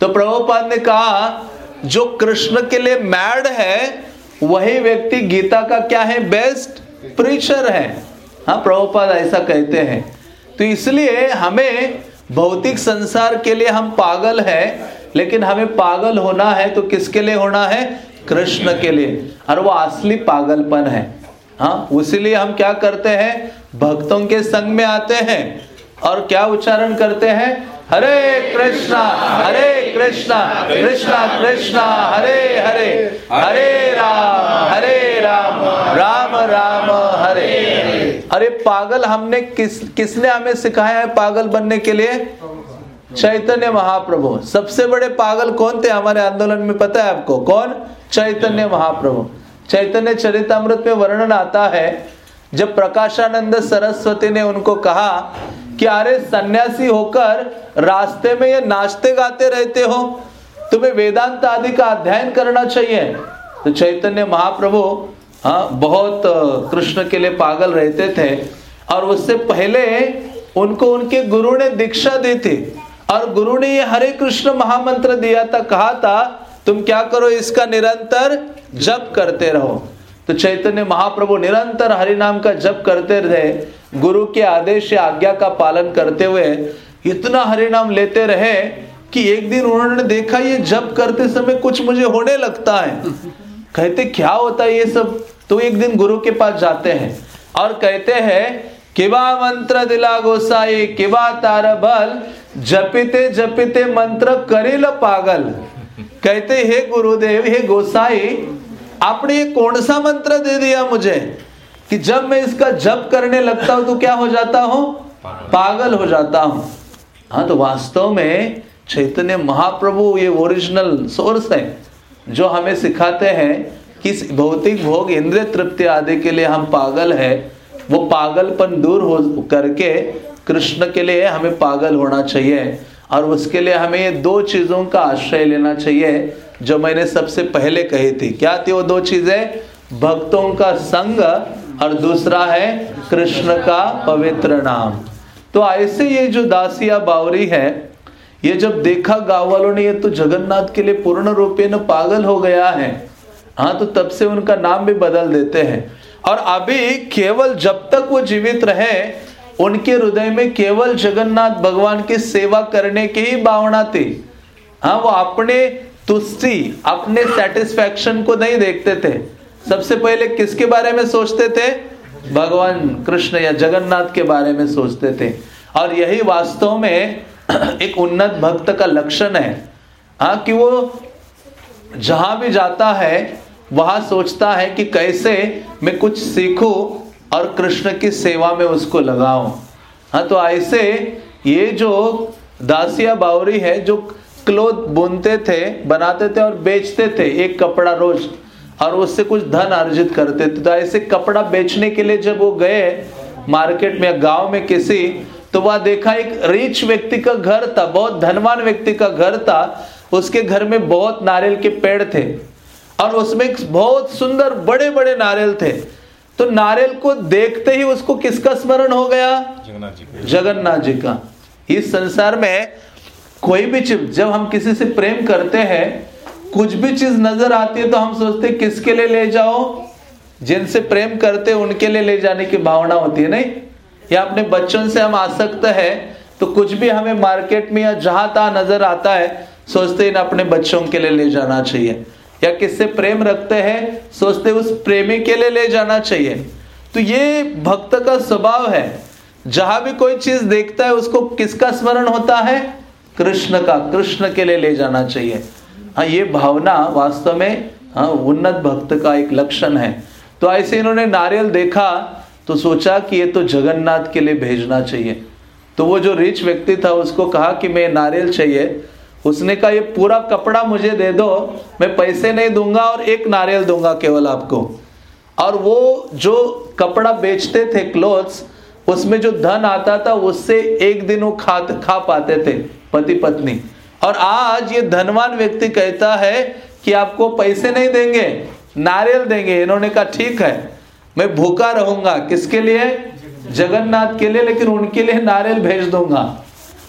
तो प्रभुपाद ने कहा, जो कृष्ण के लिए मैड है वही व्यक्ति गीता का क्या है? बेस्ट प्रीचर है। हाँ प्रभुपाद ऐसा कहते हैं। तो इसलिए हमें भौतिक संसार के लिए हम पागल है, लेकिन हमें पागल होना है तो किसके लिए होना है? कृष्ण के लिए। और वो असली पागलपन है। हाँ उसीलिए हम क्या करते हैं? भक्तों के संग में आते हैं। और क्या उच्चारण करते हैं? हरे कृष्णा हरे कृष्णा कृष्णा कृष्णा, हरे हरे हरे राम हरे राम राम राम, हरे। अरे पागल हमने किस, किसने हमें सिखाया है पागल बनने के लिए? चैतन्य महाप्रभु। सबसे बड़े पागल कौन थे हमारे आंदोलन में, पता है आपको? कौन? चैतन्य महाप्रभु। चैतन्य चरितमृत में वर्णन आता है, जब प्रकाशानंद सरस्वती ने उनको कहा कि अरे सन्यासी होकर रास्ते में ये नाचते गाते रहते हो? तुम्हें वेदांत आदि का अध्ययन करना चाहिए। तो चैतन्य महाप्रभु हाँ बहुत कृष्ण के लिए पागल रहते थे और उससे पहले उनको उनके गुरु ने दीक्षा दी थी। और गुरु ने ये हरे कृष्ण महामंत्र दिया था, कहा था, तुम क्या करो, इसका निरंतर जप करते रहो। तो चैतन्य महाप्रभु निरंतर हरि नाम का जप करते रहे। गुरु के आदेश या आज्ञा का पालन करते हुए इतना हरि नाम लेते रहे कि एक दिन उन्होंने देखा ये जप करते समय कुछ मुझे होने लगता है। कहते, क्या होता है ये सब? तो एक दिन गुरु के पास जाते हैं और कहते हैं किबा मंत्र दिला गोसाई किबा तार बल, जपिते जपिते मंत्र करिल पागल। कहते, हे गुरुदेव, हे गोसाई, आपने ये कौन सा मंत्र दे दिया मुझे? कि जब मैं इसका जप करने लगता हूँ तो क्या हो जाता हूँ? पागल। हो जाता हूँ। हाँ तो वास्तव में चैतन्य महाप्रभु ये ओरिजिनल सोर्स है जो हमें सिखाते हैं कि भौतिक भोग इंद्रिय तृप्ति आदि के लिए हम पागल है। वो पागलपन दूर हो करके कृष्ण के लिए हमें पागल होना चाहिए और उसके लिए हमें ये दो चीज़ों का आश्रय लेना चाहिए जो मैंने सबसे पहले कही थी। क्या थी वो दो चीज़ें? भक्तों का संग और दूसरा है कृष्ण का पवित्र नाम। तो ऐसे ये जो दासिया बावरी है, ये जब देखा गाँव वालों ने, ये तो जगन्नाथ के लिए पूर्ण रूपे न पागल हो गया है। हाँ तो तब से उनका नाम भी बदल देते हैं। और अभी केवल जब तक वो जीवित रहे, उनके हृदय में केवल जगन्नाथ भगवान की सेवा करने की ही भावना थी। हाँ वो अपने तुष्टि, अपने सेटिस्फेक्शन को नहीं देखते थे। सबसे पहले किसके बारे में सोचते थे? भगवान कृष्ण या जगन्नाथ के बारे में सोचते थे। और यही वास्तव में एक उन्नत भक्त का लक्षण है। हाँ कि वो जहाँ भी जाता है, वहाँ सोचता है कि कैसे मैं कुछ सीखूं और कृष्ण की सेवा में उसको लगाऊँ। हाँ तो ऐसे ये जो दासिया बावरी है, जो क्लोथ बुनते थे, बनाते थे और बेचते थे, एक कपड़ा रोज और उससे कुछ धन अर्जित करते थे। तो ऐसे कपड़ा बेचने के लिए जब वो गए मार्केट में गाँव में किसी तो वह देखा एक रिच व्यक्ति का घर था बहुत धनवान व्यक्ति का घर था। उसके घर में बहुत नारियल के पेड़ थे और उसमें बहुत सुंदर बड़े बड़े नारियल थे। तो नारियल को देखते ही उसको किसका स्मरण हो गया? जगन्नाथ जी का। इस संसार में कोई भी चीज़ जब हम किसी से प्रेम करते हैं कुछ भी चीज़ नज़र आती है तो हम सोचते किसके लिए ले जाओ? जिनसे प्रेम करते उनके लिए ले जाने की भावना होती है, नहीं? या अपने बच्चों से हम आसक्त है तो कुछ भी हमें मार्केट में या जहाँ तहा नज़र आता है, सोचते इन अपने बच्चों के लिए ले जाना चाहिए। या किससे प्रेम रखते हैं, सोचते उस प्रेमी के लिए ले जाना चाहिए। तो ये भक्त का स्वभाव है। जहाँ भी कोई चीज़ देखता है, उसको किसका स्मरण होता है? कृष्ण का। कृष्ण के लिए ले जाना चाहिए। हाँ ये भावना वास्तव में हाँ उन्नत भक्त का एक लक्षण है। तो ऐसे इन्होंने नारियल देखा तो सोचा कि ये तो जगन्नाथ के लिए भेजना चाहिए। तो वो जो रिच व्यक्ति था, उसको कहा कि मैं नारियल चाहिए। उसने कहा, ये पूरा कपड़ा मुझे दे दो, मैं पैसे नहीं दूँगा और एक नारियल दूँगा केवल आपको। और वो जो कपड़ा बेचते थे क्लोथ्स उसमें जो धन आता था, उससे एक दिन वो खा खा पाते थे पति पत्नी और आज ये धनवान व्यक्ति कहता है कि आपको पैसे नहीं देंगे, नारियल देंगे। इन्होंने कहा, ठीक है, मैं भूखा रहूँगा। किसके लिए? जगन्नाथ के लिए, लेकिन उनके लिए नारियल भेज दूँगा।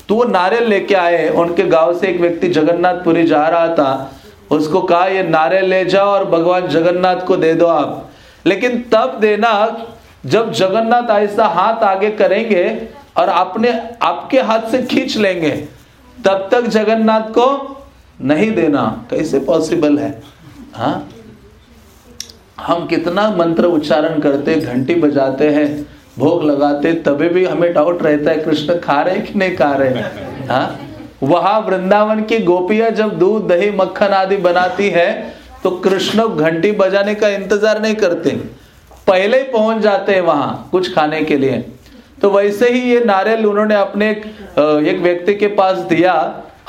तो वो नारियल लेके आए। उनके गाँव से एक व्यक्ति जगन्नाथपुरी जा रहा था। उसको कहा, ये नारियल ले जाओ और भगवान जगन्नाथ को दे दो आप। लेकिन तब देना, जब जगन्नाथ ऐसा हाथ आगे करेंगे और अपने, आपके हाथ से खींच लेंगे तब तक जगन्नाथ को नहीं देना। कैसे पॉसिबल है। हा? हम कितना मंत्र उच्चारण करते, घंटी बजाते हैं, भोग लगाते, तभी भी हमें डाउट रहता है, कृष्ण खा रहे कि नहीं खा रहे हाँ? वहाँ वृंदावन की गोपियाँ जब दूध, दही, मक्खन आदि बनाती है तो कृष्ण घंटी बजाने का इंतज़ार नहीं करते। पहले ही पहुँच जाते हैं वहाँ कुछ खाने के लिए। तो वैसे ही ये नारियल उन्होंने अपने एक व्यक्ति के पास दिया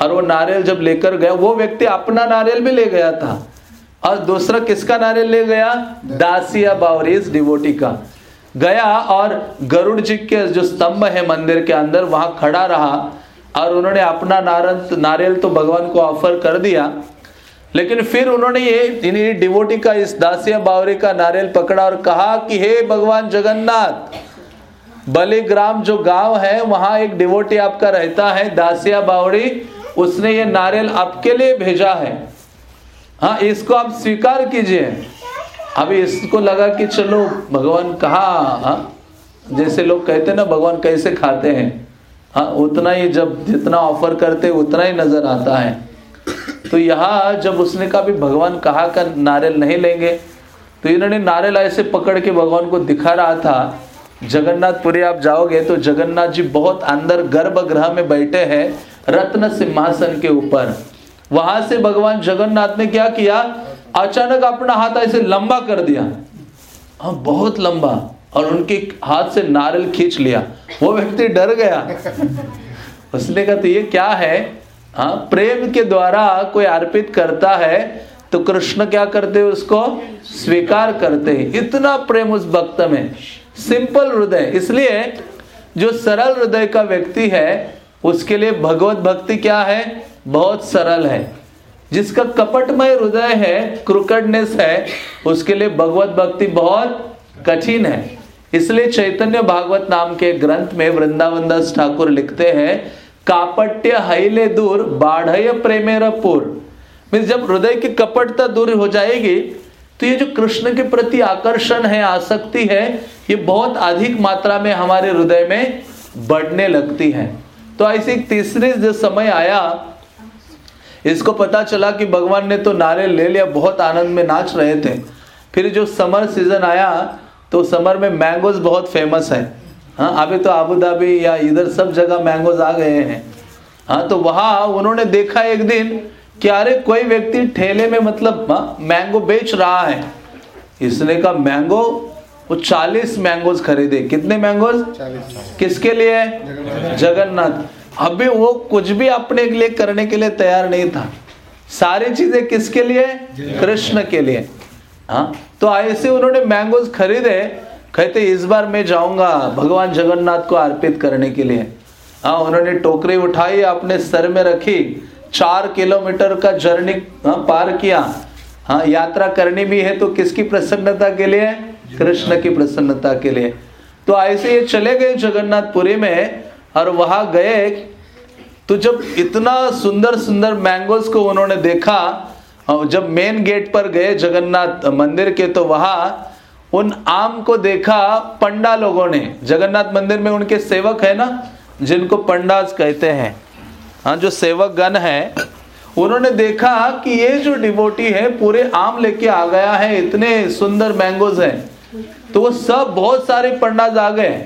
और वो नारियल जब लेकर गया, वो व्यक्ति अपना नारियल भी ले गया था। और दूसरा किसका नारियल ले गया? दासिया बावरीज डिवोटी का। गया और गरुड़ जी के जो स्तंभ है मंदिर के अंदर, वहाँ खड़ा रहा और उन्होंने अपना नारद नारियल तो भगवान को ऑफ़र कर दिया। लेकिन फिर उन्होंने ये डिवोटी का, इस दासिया बावरी का नारियल पकड़ा और कहा कि, हे भगवान जगन्नाथ बलिग्राम जो गाँव है, वहाँ एक डिवोटी आपका रहता है, दासिया बावड़ी, उसने ये नारियल आपके लिए भेजा है। हाँ इसको आप स्वीकार कीजिए। अभी इसको लगा कि चलो, भगवान कहा हाँ? जैसे लोग कहते हैं ना, भगवान कैसे खाते हैं? हाँ उतना ही जब जितना ऑफ़र करते, उतना ही नज़र आता है। तो यहाँ जब उसने कहा भी भगवान कहा का नारियल नहीं लेंगे? तो इन्होंने नारियल ऐसे पकड़ के भगवान को दिखा रहा था जगन्नाथपुरी आप जाओगे तो जगन्नाथ जी बहुत अंदर गर्भगृह में बैठे हैं, रत्न सिंहासन के ऊपर। वहाँ से भगवान जगन्नाथ ने क्या किया? अचानक अपना हाथ ऐसे लंबा कर दिया। हाँ बहुत लंबा। और उनके हाथ से नारियल खींच लिया। वो व्यक्ति डर गया। उसने कहा तो ये क्या है? हाँ प्रेम के द्वारा कोई अर्पित करता है तो कृष्ण क्या करते उसको? स्वीकार करते इतना प्रेम उस भक्त में। सिंपल हृदय। इसलिए जो सरल हृदय का व्यक्ति है, उसके लिए भगवत भक्ति क्या है? बहुत सरल है। जिसका कपटमय हृदय है क्रुकटनेस है, उसके लिए भगवत भक्ति बहुत कठिन है। इसलिए चैतन्य भागवत नाम के ग्रंथ में वृंदावन दास ठाकुर लिखते हैं, कापट्य हईले दूर बाढ़ प्रेमेर पूर्व जब हृदय की कपटता दूर हो जाएगी तो ये जो कृष्ण के प्रति आकर्षण है, आसक्ति है, ये बहुत अधिक मात्रा में हमारे हृदय में बढ़ने लगती है। तो ऐसे तीसरे जो समय आया, इसको पता चला कि भगवान ने तो नारियल ले लिया, बहुत आनंद में नाच रहे थे। फिर जो समर सीज़न आया तो समर में मैंगोज बहुत फ़ेमस है। हाँ अभी तो आबू धाबी या इधर सब जगह मैंगोज आ गए हैं। हाँ तो वहाँ उन्होंने देखा एक दिन कि अरे कोई व्यक्ति ठेले में मतलब हाँ, मैंगो बेच रहा है। इसने कहा मैंगो वो चालीस मैंगोज खरीदे। कितने मैंगोज किसके लिए? जगन्नाथ। अभी वो कुछ भी अपने लिए करने के लिए तैयार नहीं था। सारी चीज़ें किसके लिए? कृष्ण के लिए। हाँ तो ऐसे उन्होंने मैंगोज खरीदे। कहते इस बार मैं जाऊँगा भगवान जगन्नाथ को अर्पित करने के लिए। हाँ उन्होंने टोकरी उठाई अपने सर में रखी। चार किलोमीटर का जर्नी हाँ, पार किया। हाँ यात्रा करनी भी है तो किसकी प्रसन्नता के लिए? कृष्ण की प्रसन्नता के लिए। तो ऐसे ये चले गए जगन्नाथपुरी में और वहाँ गए। तो जब इतना सुंदर सुंदर मैंगोज को उन्होंने देखा जब मेन गेट पर गए जगन्नाथ मंदिर के तो वहाँ उन आम को देखा पंडा लोगों ने। जगन्नाथ मंदिर में उनके सेवक है ना जिनको पंडाज कहते हैं। हाँ जो सेवक गण है, उन्होंने देखा कि ये जो डिबोटी है, पूरे आम लेके आ गया है, इतने सुंदर मैंगोज हैं। तो वो सब बहुत सारे पंडाज आ गए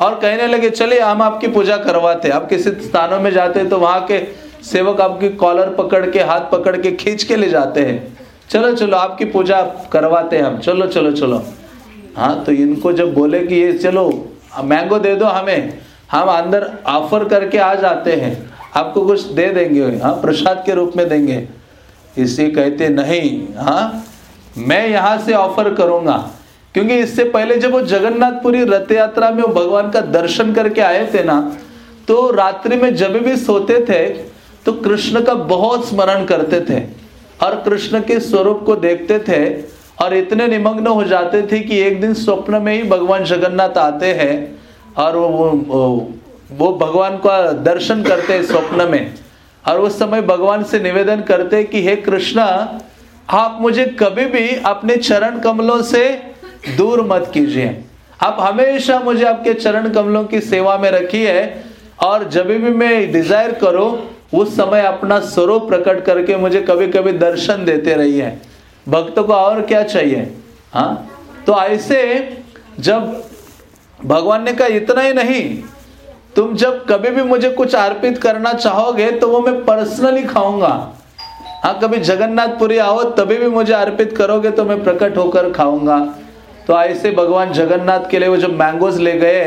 और कहने लगे चले हम आपकी पूजा करवाते आप किसी स्थानों में जाते हैं तो वहाँ के सेवक आपकी कॉलर पकड़ के, हाथ पकड़ के खींच के ले जाते हैं। चलो चलो, आपकी पूजा करवाते हैं हम। चलो चलो चलो। हाँ तो इनको जब बोले कि ये, चलो मैंगो दे दो हमें, हम अंदर ऑफ़र करके आ जाते हैं। आपको कुछ दे देंगे हाँ प्रसाद के रूप में देंगे। इसे कहते नहीं हाँ मैं यहाँ से ऑफ़र करूँगा। क्योंकि इससे पहले जब वो जगन्नाथपुरी रथ यात्रा में वो भगवान का दर्शन करके आए थे ना तो रात्रि में जब भी सोते थे तो कृष्ण का बहुत स्मरण करते थे। और कृष्ण के स्वरूप को देखते थे और इतने निमग्न हो जाते थे कि एक दिन स्वप्न में ही भगवान जगन्नाथ आते हैं और वो, वो वो भगवान का दर्शन करते हैं स्वप्न में। और उस समय भगवान से निवेदन करते कि, हे कृष्णा, आप मुझे कभी भी अपने चरण कमलों से दूर मत कीजिए। आप हमेशा मुझे आपके चरण कमलों की सेवा में रखिए और जब भी मैं डिज़ायर करो, उस समय अपना स्वरूप प्रकट करके मुझे कभी कभी दर्शन देते रहिए। भक्तों को और क्या चाहिए? हाँ? तो ऐसे जब भगवान ने कहा, इतना ही नहीं तुम जब कभी भी मुझे कुछ अर्पित करना चाहोगे तो वो मैं पर्सनली खाऊँगा। हाँ कभी जगन्नाथपुरी आओ, तभी भी मुझे अर्पित करोगे तो मैं प्रकट होकर खाऊँगा। तो ऐसे भगवान जगन्नाथ के लिए वो जब मैंगोज ले गए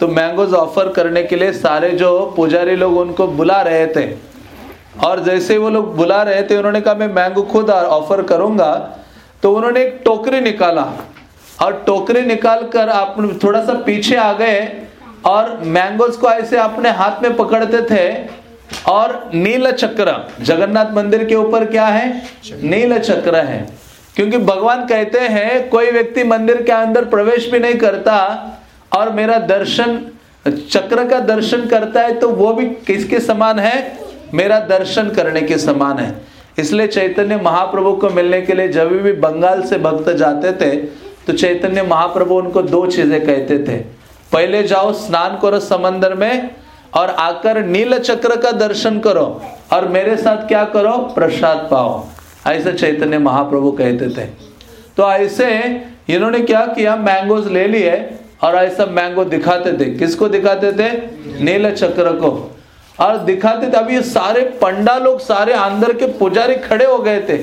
तो मैंगोज ऑफ़र करने के लिए सारे जो पुजारी लोग उनको बुला रहे थे। और जैसे वो लोग बुला रहे थे, उन्होंने कहा, मैं मैंगो खुद ऑफ़र करूँगा। तो उन्होंने एक टोकरी निकाला। और टोकरी निकाल कर आप थोड़ा सा पीछे आ गए और मैंगोज को ऐसे अपने हाथ में पकड़ते थे। और नील चक्र, जगन्नाथ मंदिर के ऊपर क्या है? नील चक्र है। क्योंकि भगवान कहते हैं, कोई व्यक्ति मंदिर के अंदर प्रवेश भी नहीं करता और मेरा दर्शन, चक्र का दर्शन करता है तो वो भी किसके समान है? मेरा दर्शन करने के समान है। इसलिए चैतन्य महाप्रभु को मिलने के लिए जब भी बंगाल से भक्त जाते थे तो चैतन्य महाप्रभु उनको दो चीज़ें कहते थे। पहले जाओ स्नान करो समंदर में और आकर नील चक्र का दर्शन करो और मेरे साथ क्या करो? प्रसाद पाओ। ऐसे चैतन्य महाप्रभु कहते थे। तो ऐसे इन्होंने क्या किया? मैंगोज ले लिए और ऐसा मैंगो दिखाते थे। किसको दिखाते थे? नील चक्र को। और दिखाते थे अभी सारे पंडा लोग, सारे अंदर के पुजारी खड़े हो गए थे।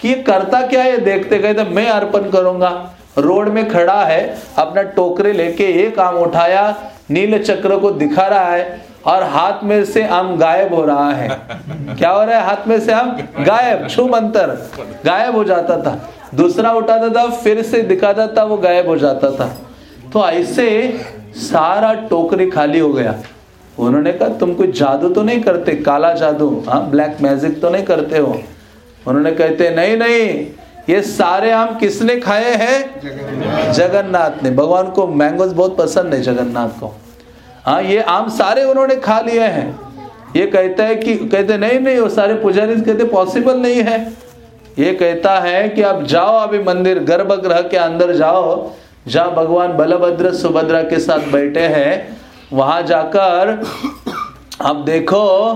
कि ये करता क्या है? देखते गए थे, मैं अर्पण करूँगा। रोड में खड़ा है अपना टोकरे लेके एक आम उठाया नील चक्र को दिखा रहा है और हाथ में से आम गायब हो रहा है। क्या हो रहा है हाथ में से आम? गायब छू मंतर गायब हो जाता था। दूसरा उठाता था फिर से दिखाता था वो गायब हो जाता था। तो ऐसे सारा टोकरी खाली हो गया। उन्होंने कहा तुम कोई जादू तो नहीं करते? काला जादू? हाँ ब्लैक मैजिक तो नहीं करते हो? उन्होंने कहते नहीं नहीं ये सारे आम किसने खाए हैं? जगन्नाथ ने। भगवान को मैंगोज बहुत पसंद है जगन्नाथ को। हाँ ये आम सारे उन्होंने खा लिए हैं। ये कहता है कि कहते नहीं नहीं वो सारे पुजारी कहते पॉसिबल नहीं है। ये कहता है कि आप जाओ अभी मंदिर गर्भगृह के अंदर जाओ जहाँ भगवान बलभद्र सुभद्रा के साथ बैठे हैं वहाँ जाकर आप देखो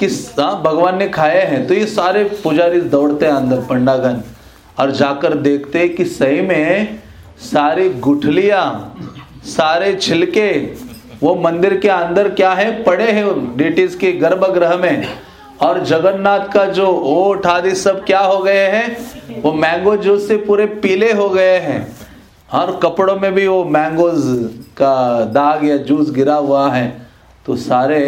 कि हाँ, भगवान ने खाए हैं। तो ये सारे पुजारी दौड़ते हैं अंदर पंडागन। और जाकर देखते कि सही में सारी गुठलियाँ, सारे छिलके, वो मंदिर के अंदर क्या है, पड़े हैं ब्रिटिश के गर्भगृह में। और जगन्नाथ का जो ओठ आदि सब क्या हो गए हैं, वो मैंगो जूस से पूरे पीले हो गए हैं। और कपड़ों में भी वो मैंगोज का दाग या जूस गिरा हुआ है तो सारे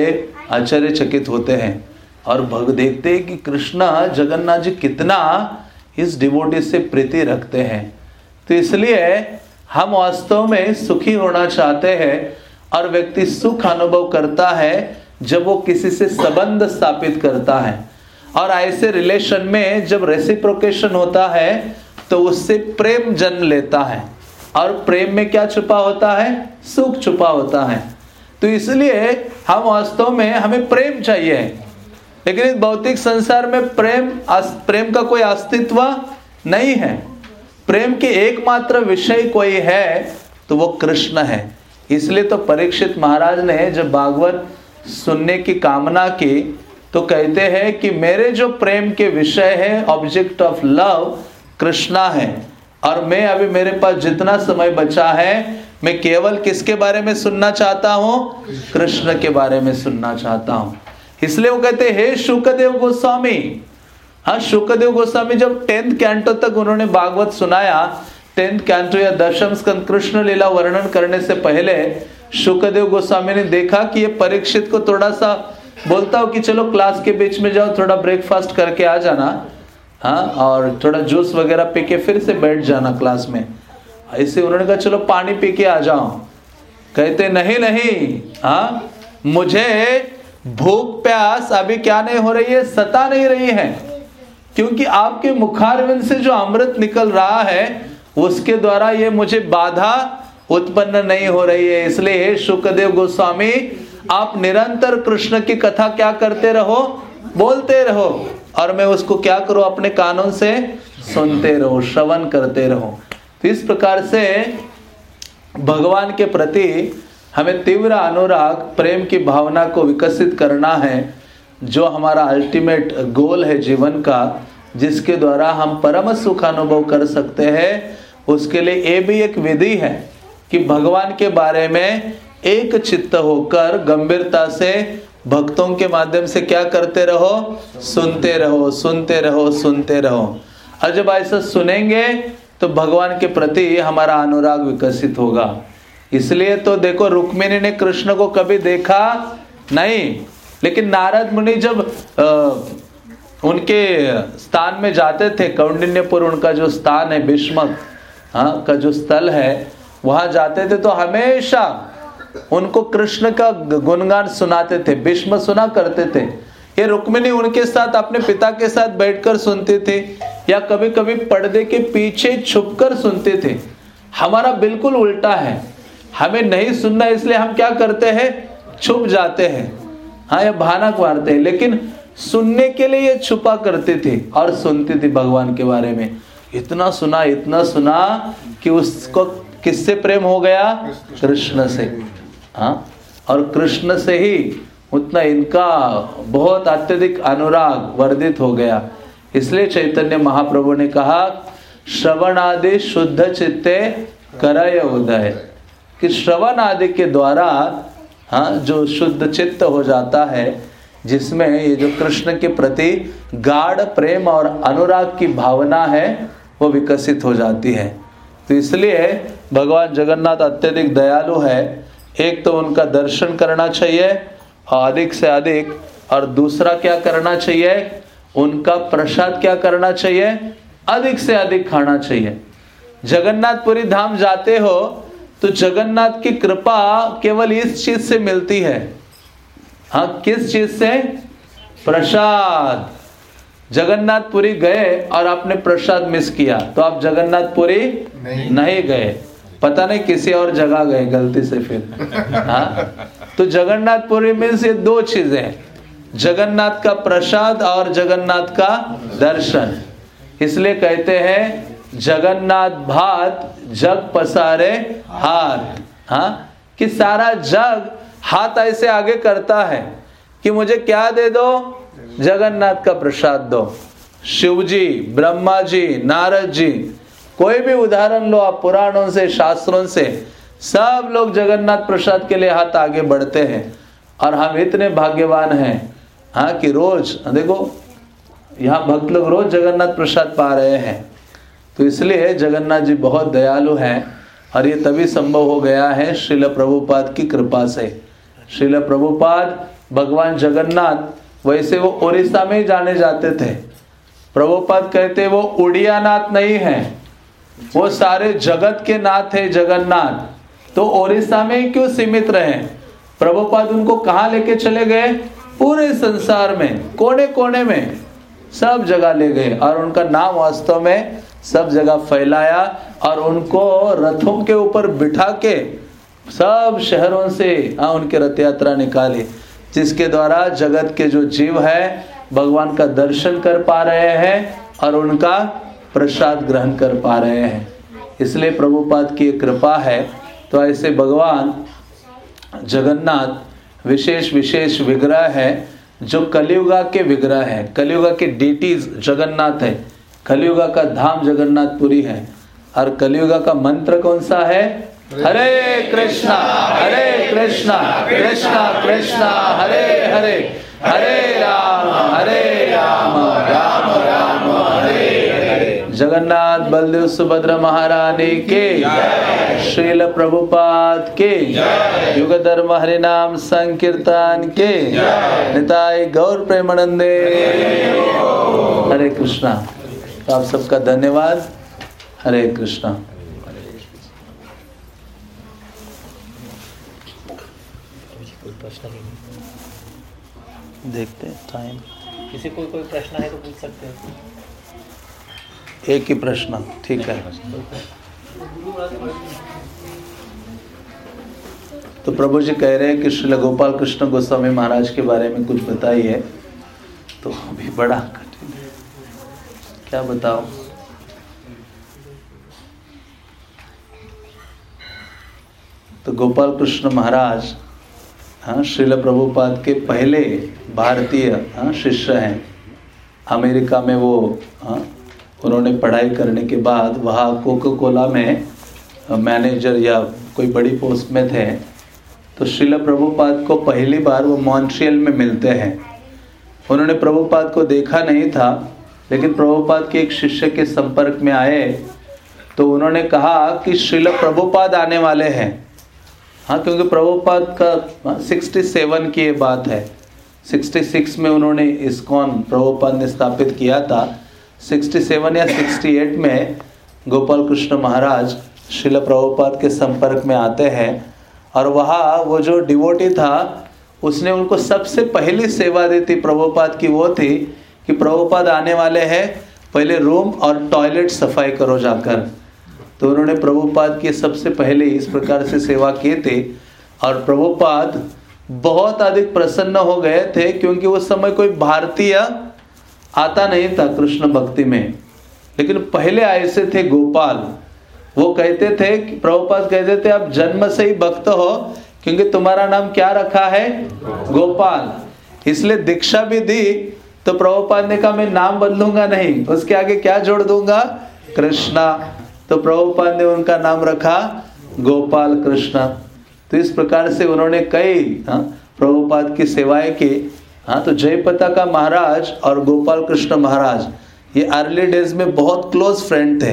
आश्चर्यचकित होते हैं। और भग देखते हैं कि कृष्णा, जगन्नाथ जी कितना इस डिवोटी से प्रीति रखते हैं। तो इसलिए हम वास्तव में सुखी होना चाहते हैं और व्यक्ति सुख अनुभव करता है जब वो किसी से संबंध स्थापित करता है। और ऐसे रिलेशन में जब रेसिप्रोकेशन होता है तो उससे प्रेम जन्म लेता है। और प्रेम में क्या छुपा होता है? सुख छुपा होता है। तो इसलिए हम वास्तव में हमें प्रेम चाहिए। लेकिन इस भौतिक संसार में प्रेम प्रेम का कोई अस्तित्व नहीं है। प्रेम के एकमात्र विषय कोई है तो वो कृष्ण है। इसलिए तो परीक्षित महाराज ने जब भागवत सुनने की कामना की तो कहते हैं कि मेरे जो प्रेम के विषय है ऑब्जेक्ट ऑफ़ लव कृष्णा है। और मैं अभी मेरे पास जितना समय बचा है, मैं केवल किसके बारे में सुनना चाहता हूँ? कृष्ण के बारे में सुनना चाहता हूँ। इसलिए वो कहते हे शुकदेव गोस्वामी। हाँ शुकदेव गोस्वामी, जब टेंथ कैंटो तक उन्होंने भागवत सुनाया, टेंथ कैंटो या दशम स्कंद कृष्ण लीला वर्णन करने से पहले शुकदेव गोस्वामी ने देखा कि ये परीक्षित को थोड़ा सा बोलता हो कि चलो क्लास के बीच में जाओ, थोड़ा ब्रेकफास्ट करके आ जाना। हाँ और थोड़ा जूस वगैरह पी के फिर से बैठ जाना क्लास में। ऐसे उन्होंने कहा, चलो पानी पी के आ जाओ। कहते, नहीं नहीं हाँ मुझे भूख, प्यास अभी क्या नहीं हो रही है? सता नहीं रही है। क्योंकि आपके मुखारविंद से जो अमृत निकल रहा है, उसके द्वारा ये मुझे बाधा उत्पन्न नहीं हो रही है। इसलिए शुक्रदेव गोस्वामी, आप निरंतर कृष्ण की कथा क्या करते रहो, बोलते रहो, और मैं उसको क्या करूँ, अपने कानून से सुनते रहो, श्रवण करते रहो। तो इस प्रकार से भगवान के प्रति हमें तीव्र अनुराग प्रेम की भावना को विकसित करना है, जो हमारा अल्टीमेट गोल है जीवन का, जिसके द्वारा हम परम सुख अनुभव कर सकते हैं। उसके लिए ये भी एक विधि है कि भगवान के बारे में एक चित्त होकर गंभीरता से भक्तों के माध्यम से क्या करते रहो? सुनते रहो सुनते रहो सुनते रहो। और जब ऐसा सुनेंगे तो भगवान के प्रति हमारा अनुराग विकसित होगा। इसलिए तो देखो रुक्मिणी ने कृष्ण को कभी देखा नहीं। लेकिन नारद मुनि जब आ, उनके स्थान में जाते थे कौंडिन्यपुर उनका जो स्थान है भीष्मक का जो स्थल है वहाँ जाते थे तो हमेशा उनको कृष्ण का गुणगान सुनाते थे भीष्म सुना करते थे। ये रुक्मिणी उनके साथ अपने पिता के साथ बैठकर सुनते थे या कभी कभी पर्दे के पीछे छुपकर सुनते थे। हमारा बिल्कुल उल्टा है। हमें नहीं सुनना, इसलिए हम क्या करते हैं? छुप जाते हैं। हाँ ये भानक मारते हैं, लेकिन सुनने के लिए ये छुपा करते थे और सुनते थे भगवान के बारे में। इतना सुना इतना सुना कि उसको किससे प्रेम हो गया? कृष्ण से। हाँ और कृष्ण से ही उतना इनका बहुत अत्यधिक अनुराग वर्धित हो गया। इसलिए चैतन्य महाप्रभु ने कहा श्रवण आदि शुद्ध चित्ते करय उदय। कि श्रवण आदि के द्वारा हाँ जो शुद्ध चित्त हो जाता है, जिसमें ये जो कृष्ण के प्रति गाढ़ प्रेम और अनुराग की भावना है, वो विकसित हो जाती है। तो इसलिए भगवान जगन्नाथ अत्यधिक दयालु है। एक तो उनका दर्शन करना चाहिए और अधिक से अधिक, और दूसरा क्या करना चाहिए? उनका प्रसाद क्या करना चाहिए? अधिक से अधिक खाना चाहिए। जगन्नाथपुरी धाम जाते हो तो जगन्नाथ की कृपा केवल इस चीज़ से मिलती है। हाँ किस चीज़ से? प्रसाद। जगन्नाथपुरी गए और आपने प्रसाद मिस किया तो आप जगन्नाथपुरी नहीं, नहीं गए। पता नहीं किसी और जगह गए गलती से फिर। हाँ? तो जगन्नाथपुरी मीन्स ये दो चीज़ें। जगन्नाथ का प्रसाद और जगन्नाथ का दर्शन। इसलिए कहते हैं जगन्नाथ भात जग पसारे हाथ हाँ? कि सारा जग हाथ ऐसे आगे करता है कि मुझे क्या दे दो? जगन्नाथ का प्रसाद दो। शिव जी ब्रह्मा जी नारद जी कोई भी उदाहरण लो आप पुराणों से, शास्त्रों से, सब लोग जगन्नाथ प्रसाद के लिए हाथ आगे बढ़ते हैं। और हम इतने भाग्यवान हैं हाँ कि रोज, देखो, यहाँ भक्त लोग रोज जगन्नाथ प्रसाद पा रहे हैं। तो इसलिए जगन्नाथ जी बहुत दयालु हैं और ये तभी संभव हो गया है श्रील प्रभुपाद की कृपा से। श्रील प्रभुपाद, भगवान जगन्नाथ वैसे वो उड़ीसा में ही जाने जाते थे। प्रभुपाद कहते, वो उड़िया नाथ नहीं है। वो सारे जगत के नाथ है जगन्नाथ। तो ओडिशा में ही क्यों सीमित रहे? प्रभुपाद उनको कहा लेके चले गए? पूरे संसार में कोने कोने में, सब जगह ले गए। और उनका नाम वास्तव में सब जगह फैलाया और उनको रथों के ऊपर बिठा के सब शहरों से हाँ उनके रथ यात्रा निकाली, जिसके द्वारा जगत के जो जीव है, भगवान का दर्शन कर पा रहे हैं और उनका प्रसाद ग्रहण कर पा रहे हैं। इसलिए प्रभुपाद की कृपा है। तो ऐसे भगवान जगन्नाथ विशेष विशेष विग्रह है, जो कलियुगा के विग्रह है। कलियुगा के डेटीज जगन्नाथ है। कलियुगा का धाम जगन्नाथपुरी है। और कलियुगा का मंत्र कौन सा है? हरे कृष्णा हरे कृष्णा कृष्णा कृष्णा, हरे हरे। हरे राम हरे राम राम राम, हरे जगन्नाथ बलदेव सुभद्रा महारानी के श्रील प्रभुपाद के युग धर्म हरि नाम संकीर्तन के निताय गौर प्रेमानंदे। हरे कृष्णा। तो आप सबका धन्यवाद। हरे कृष्णा। देखते हैं टाइम किसी को कोई प्रश्न है तो पूछ सकते हैं। एक ही प्रश्न ठीक है। तो प्रभु जी कह रहे हैं कि श्री गोपाल कृष्ण गोस्वामी महाराज के बारे में कुछ बताइए। तो अभी बड़ा क्या बताओ तो गोपाल कृष्ण महाराज हाँ श्रील प्रभुपाद के पहले भारतीय हाँ शिष्य हैं। अमेरिका में वो हाँ उन्होंने पढ़ाई करने के बाद वहाँ कोको कोला में मैनेजर या कोई बड़ी पोस्ट में थे। तो श्रील प्रभुपाद को पहली बार वो मॉन्ट्रियल में मिलते हैं। उन्होंने प्रभुपाद को देखा नहीं था लेकिन प्रभुपाद के एक शिष्य के संपर्क में आए तो उन्होंने कहा कि श्रील प्रभुपाद आने वाले हैं। हाँ क्योंकि प्रभुपाद का सिक्सटी सेवन की ये बात है। सिक्सटी सिक्स में उन्होंने इस्कॉन प्रभुपाद ने स्थापित किया था। सिक्सटी सेवन या सिक्सटी एट में गोपाल कृष्ण महाराज शिल प्रभुपाद के संपर्क में आते हैं, और वहाँ वो जो डिवोटी था, उसने उनको सबसे पहली सेवा दी थी प्रभुपाद की, वो थी कि प्रभुपाद आने वाले हैं, पहले रूम और टॉयलेट सफ़ाई करो जाकर। तो उन्होंने प्रभुपाद के सबसे पहले इस प्रकार से सेवा किए थे और प्रभुपाद बहुत अधिक प्रसन्न हो गए थे, क्योंकि उस समय कोई भारतीय आता नहीं था कृष्ण भक्ति में। लेकिन पहले ऐसे थे गोपाल। वो कहते थे कि प्रभुपाद कहते थे, आप जन्म से ही भक्त हो, क्योंकि तुम्हारा नाम क्या रखा है? गोपाल। इसलिए दीक्षा भी दी तो प्रभुपाद ने कहा मैं नाम बदलूँगा नहीं उसके आगे क्या जोड़ दूँगा? कृष्णा। तो प्रभुपाद ने उनका नाम रखा गोपाल कृष्णा। तो इस प्रकार से उन्होंने कई हाँ, प्रभुपाद की सेवाएँ की। हाँ तो जयपता का महाराज और गोपाल कृष्ण महाराज ये अर्ली डेज़ में बहुत क्लोज फ्रेंड थे।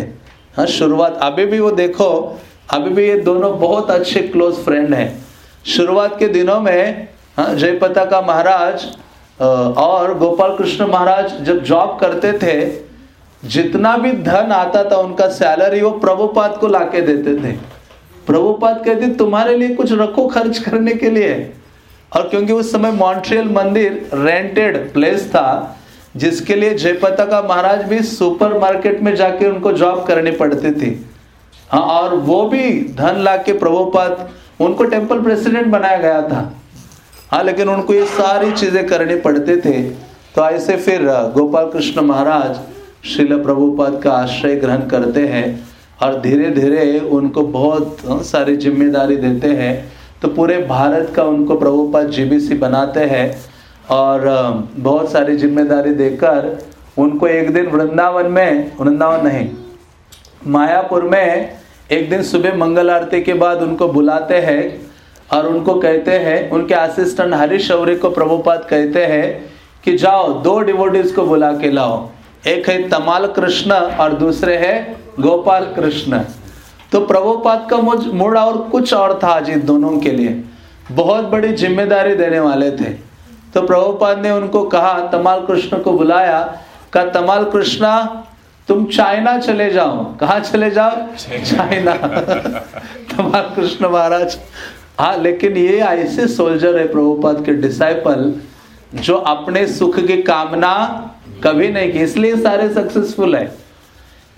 हाँ शुरुआत अभी भी वो देखो अभी भी ये दोनों बहुत अच्छे क्लोज फ्रेंड हैं। शुरुआत के दिनों में हाँ जयपता का महाराज और गोपाल कृष्ण महाराज जब जॉब करते थे, जितना भी धन आता था उनका सैलरी वो प्रभुपाद को लाके देते थे। प्रभुपाद कहते, तुम्हारे लिए कुछ रखो खर्च करने के लिए। और क्योंकि उस समय मॉन्ट्रियल मंदिर रेंटेड प्लेस था, जिसके लिए जयपता का महाराज भी सुपर मार्केट में जाके उनको जॉब करनी पड़ती थी। हाँ और वो भी धन ला के प्रभुपाद, उनको टेंपल प्रेसिडेंट बनाया गया था। हाँ लेकिन उनको ये सारी चीज़ें करनी पड़ते थे। तो ऐसे फिर गोपाल कृष्ण महाराज शिल प्रभुपाद का आश्रय ग्रहण करते हैं और धीरे धीरे उनको बहुत सारी ज़िम्मेदारी देते हैं। तो पूरे भारत का उनको प्रभुपाद जीबीसी बनाते हैं और बहुत सारी ज़िम्मेदारी देकर उनको एक दिन वृंदावन में, वृंदावन नहीं, मायापुर में एक दिन सुबह मंगल आरती के बाद उनको बुलाते हैं और उनको कहते हैं उनके असिस्टेंट हरीश शौरी को प्रभुपाद कहते हैं कि जाओ दो डिवोटीज को बुला के लाओ। एक है तमाल कृष्ण और दूसरे है गोपाल कृष्ण। तो प्रभुपाद का मूड और कुछ और था अजीत दोनों के लिए। बहुत बड़ी ज़िम्मेदारी देने वाले थे। तो प्रभुपाद ने उनको कहा तमाल कृष्ण को बुलाया। कहा तमाल कृष्णा तुम चाइना चले जाओ। कहा चले जाओ? चाइना। तुम्हारा कृष्ण महाराज हाँ लेकिन ये ऐसे सोल्जर है प्रभुपाद के डिसाइपल जो अपने सुख की कामना कभी नहीं की, इसलिए सारे सक्सेसफुल है।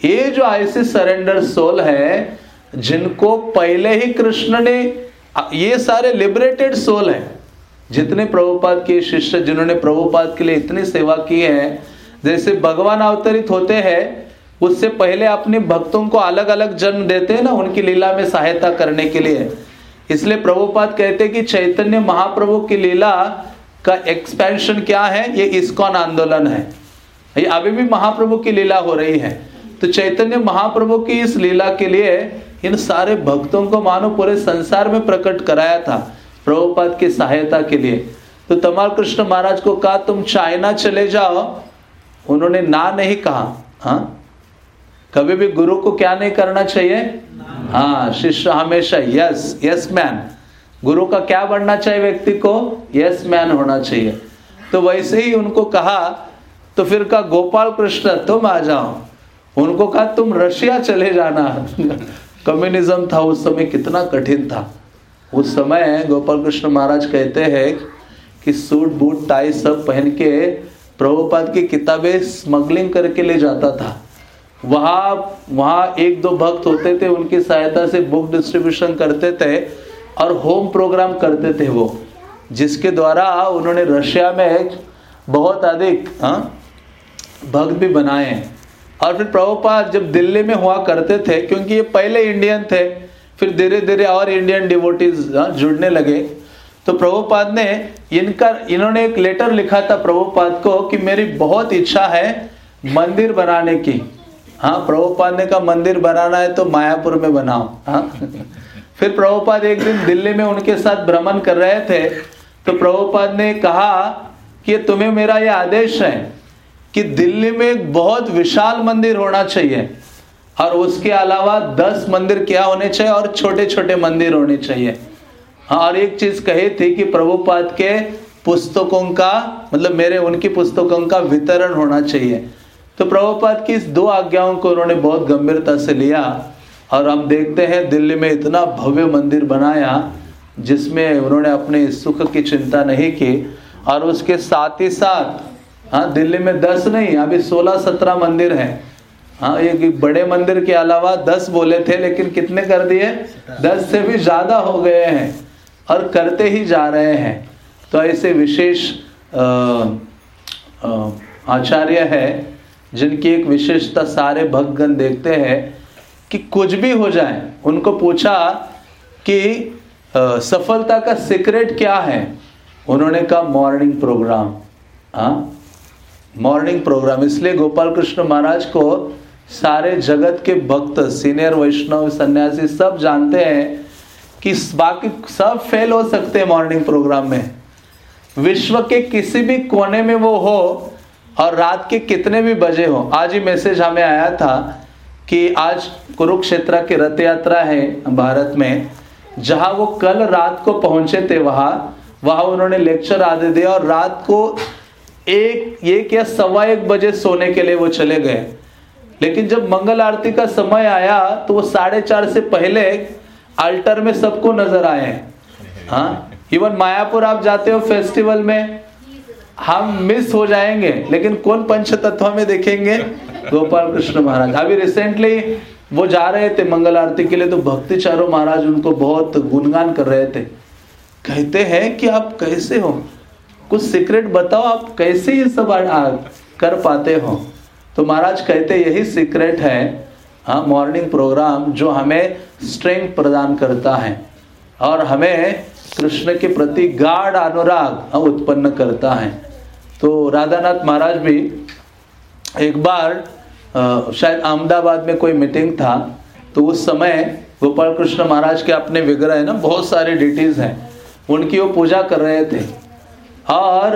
ये जो ऐसे सरेंडर सोल है, जिनको पहले ही कृष्ण ने, ये सारे लिबरेटेड सोल है। जितने प्रभुपाद के शिष्य, जिन्होंने प्रभुपाद के लिए इतनी सेवा की है, जैसे भगवान अवतरित होते हैं, उससे पहले अपने भक्तों को अलग अलग जन्म देते हैं ना, उनकी लीला में सहायता करने के लिए। इसलिए प्रभुपाद कहते कि चैतन्य महाप्रभु की लीला का एक्सपेंशन क्या है? ये इस्कॉन आंदोलन है। ये अभी भी महाप्रभु की लीला हो रही है। तो चैतन्य महाप्रभु की इस लीला के लिए इन सारे भक्तों को मानो पूरे संसार में प्रकट कराया था प्रभुपाद की सहायता के लिए। तो तमाल कृष्ण महाराज को कहा, तुम चाइना चले जाओ। उन्होंने ना नहीं कहा। हाँ? कभी भी गुरु को क्या नहीं करना चाहिए? हाँ शिष्य हमेशा यस यस मैन गुरु का क्या बनना चाहिए व्यक्ति को? यस मैन होना चाहिए। तो वैसे ही उनको कहा तो फिर कहा, गोपाल कृष्ण, तुम आ जाओ। उनको कहा, तुम रशिया चले जाना। कम्युनिज्म था उस समय, कितना कठिन था। उस समय गोपाल कृष्ण महाराज कहते हैं कि सूट, बूट टाई सब पहन के प्रभुपाद की किताबें स्मगलिंग करके ले जाता था। वहाँ वहाँ एक दो भक्त होते थे उनकी सहायता से बुक डिस्ट्रीब्यूशन करते थे और होम प्रोग्राम करते थे वो जिसके द्वारा उन्होंने रशिया में बहुत अधिक हाँ, भक्त भी बनाए। हैं और फिर प्रभुपाद जब दिल्ली में हुआ करते थे क्योंकि ये पहले इंडियन थे फिर धीरे धीरे और इंडियन डिवोटीज हाँ, जुड़ने लगे। तो प्रभुपाद ने इनका इन्होंने एक लेटर लिखा था प्रभुपाद को कि मेरी बहुत इच्छा है मंदिर बनाने की। हाँ प्रभुपाद ने का मंदिर बनाना है तो मायापुर में बनाओ। हाँ। फिर प्रभुपाद एक दिन दिल्ली में उनके साथ भ्रमण कर रहे थे तो प्रभुपाद ने कहा कि तुम्हें मेरा यह आदेश है कि दिल्ली में एक बहुत विशाल मंदिर होना चाहिए और उसके अलावा दस मंदिर क्या होने चाहिए और छोटे छोटे मंदिर होने चाहिए। हाँ और एक चीज़ कही थी कि प्रभुपाद के पुस्तकों का मतलब मेरे उनकी पुस्तकों का वितरण होना चाहिए। तो प्रभुपाद की इस दो आज्ञाओं को उन्होंने बहुत गंभीरता से लिया और हम देखते हैं दिल्ली में इतना भव्य मंदिर बनाया जिसमें उन्होंने अपने सुख की चिंता नहीं की और उसके साथ ही साथ हाँ दिल्ली में दस नहीं, अभी सोलह सत्रह मंदिर हैं। हाँ ये बड़े मंदिर के अलावा दस बोले थे, लेकिन कितने कर दिए? दस से भी ज़्यादा हो गए हैं और करते ही जा रहे हैं। तो ऐसे विशेष आचार्य है जिनकी एक विशेषता सारे भक्तगण देखते हैं कि कुछ भी हो जाए, उनको पूछा कि सफलता का सीक्रेट क्या है? उन्होंने कहा मॉर्निंग प्रोग्राम हाँ? मॉर्निंग प्रोग्राम इसलिए गोपाल कृष्ण महाराज को सारे जगत के भक्त सीनियर वैष्णव, सन्यासी सब जानते हैं कि बाकी सब फेल हो सकते हैं मॉर्निंग प्रोग्राम में। विश्व के किसी भी कोने में वो हो और रात के कितने भी बजे हो, आज ही मैसेज हमें आया था कि आज कुरुक्षेत्र की रथ यात्रा है भारत में। जहाँ वो कल रात को पहुँचे थे, वहाँ वहाँ उन्होंने लेक्चर आदि दिया और रात को एक एक या सवा एक बजे सोने के लिए वो चले गए। लेकिन जब मंगल आरती का समय आया तो वो साढ़े चार से पहले अल्टर में सबको नज़र आए। हाँ? इवन मायापुर आप जाते हो फेस्टिवल में हम मिस हो जाएँगे, लेकिन कौन पंच तत्व में देखेंगे? गोपाल कृष्ण महाराज। अभी रिसेंटली वो जा रहे थे मंगल आरती के लिए तो भक्ति चारो महाराज उनको बहुत गुणगान कर रहे थे। कहते हैं कि आप कैसे हो? कुछ सीक्रेट बताओ, आप कैसे ये सब कर पाते हो? तो महाराज कहते, यही सीक्रेट है हाँ मॉर्निंग प्रोग्राम जो हमें स्ट्रेंथ प्रदान करता है। और हमें कृष्ण के प्रति गाढ़ अनुराग उत्पन्न करता है। तो राधानाथ महाराज भी एक बार शायद अहमदाबाद में कोई मीटिंग था तो उस समय गोपाल कृष्ण महाराज के अपने विग्रह है ना, बहुत सारे डिटीज हैं, उनकी वो पूजा कर रहे थे। और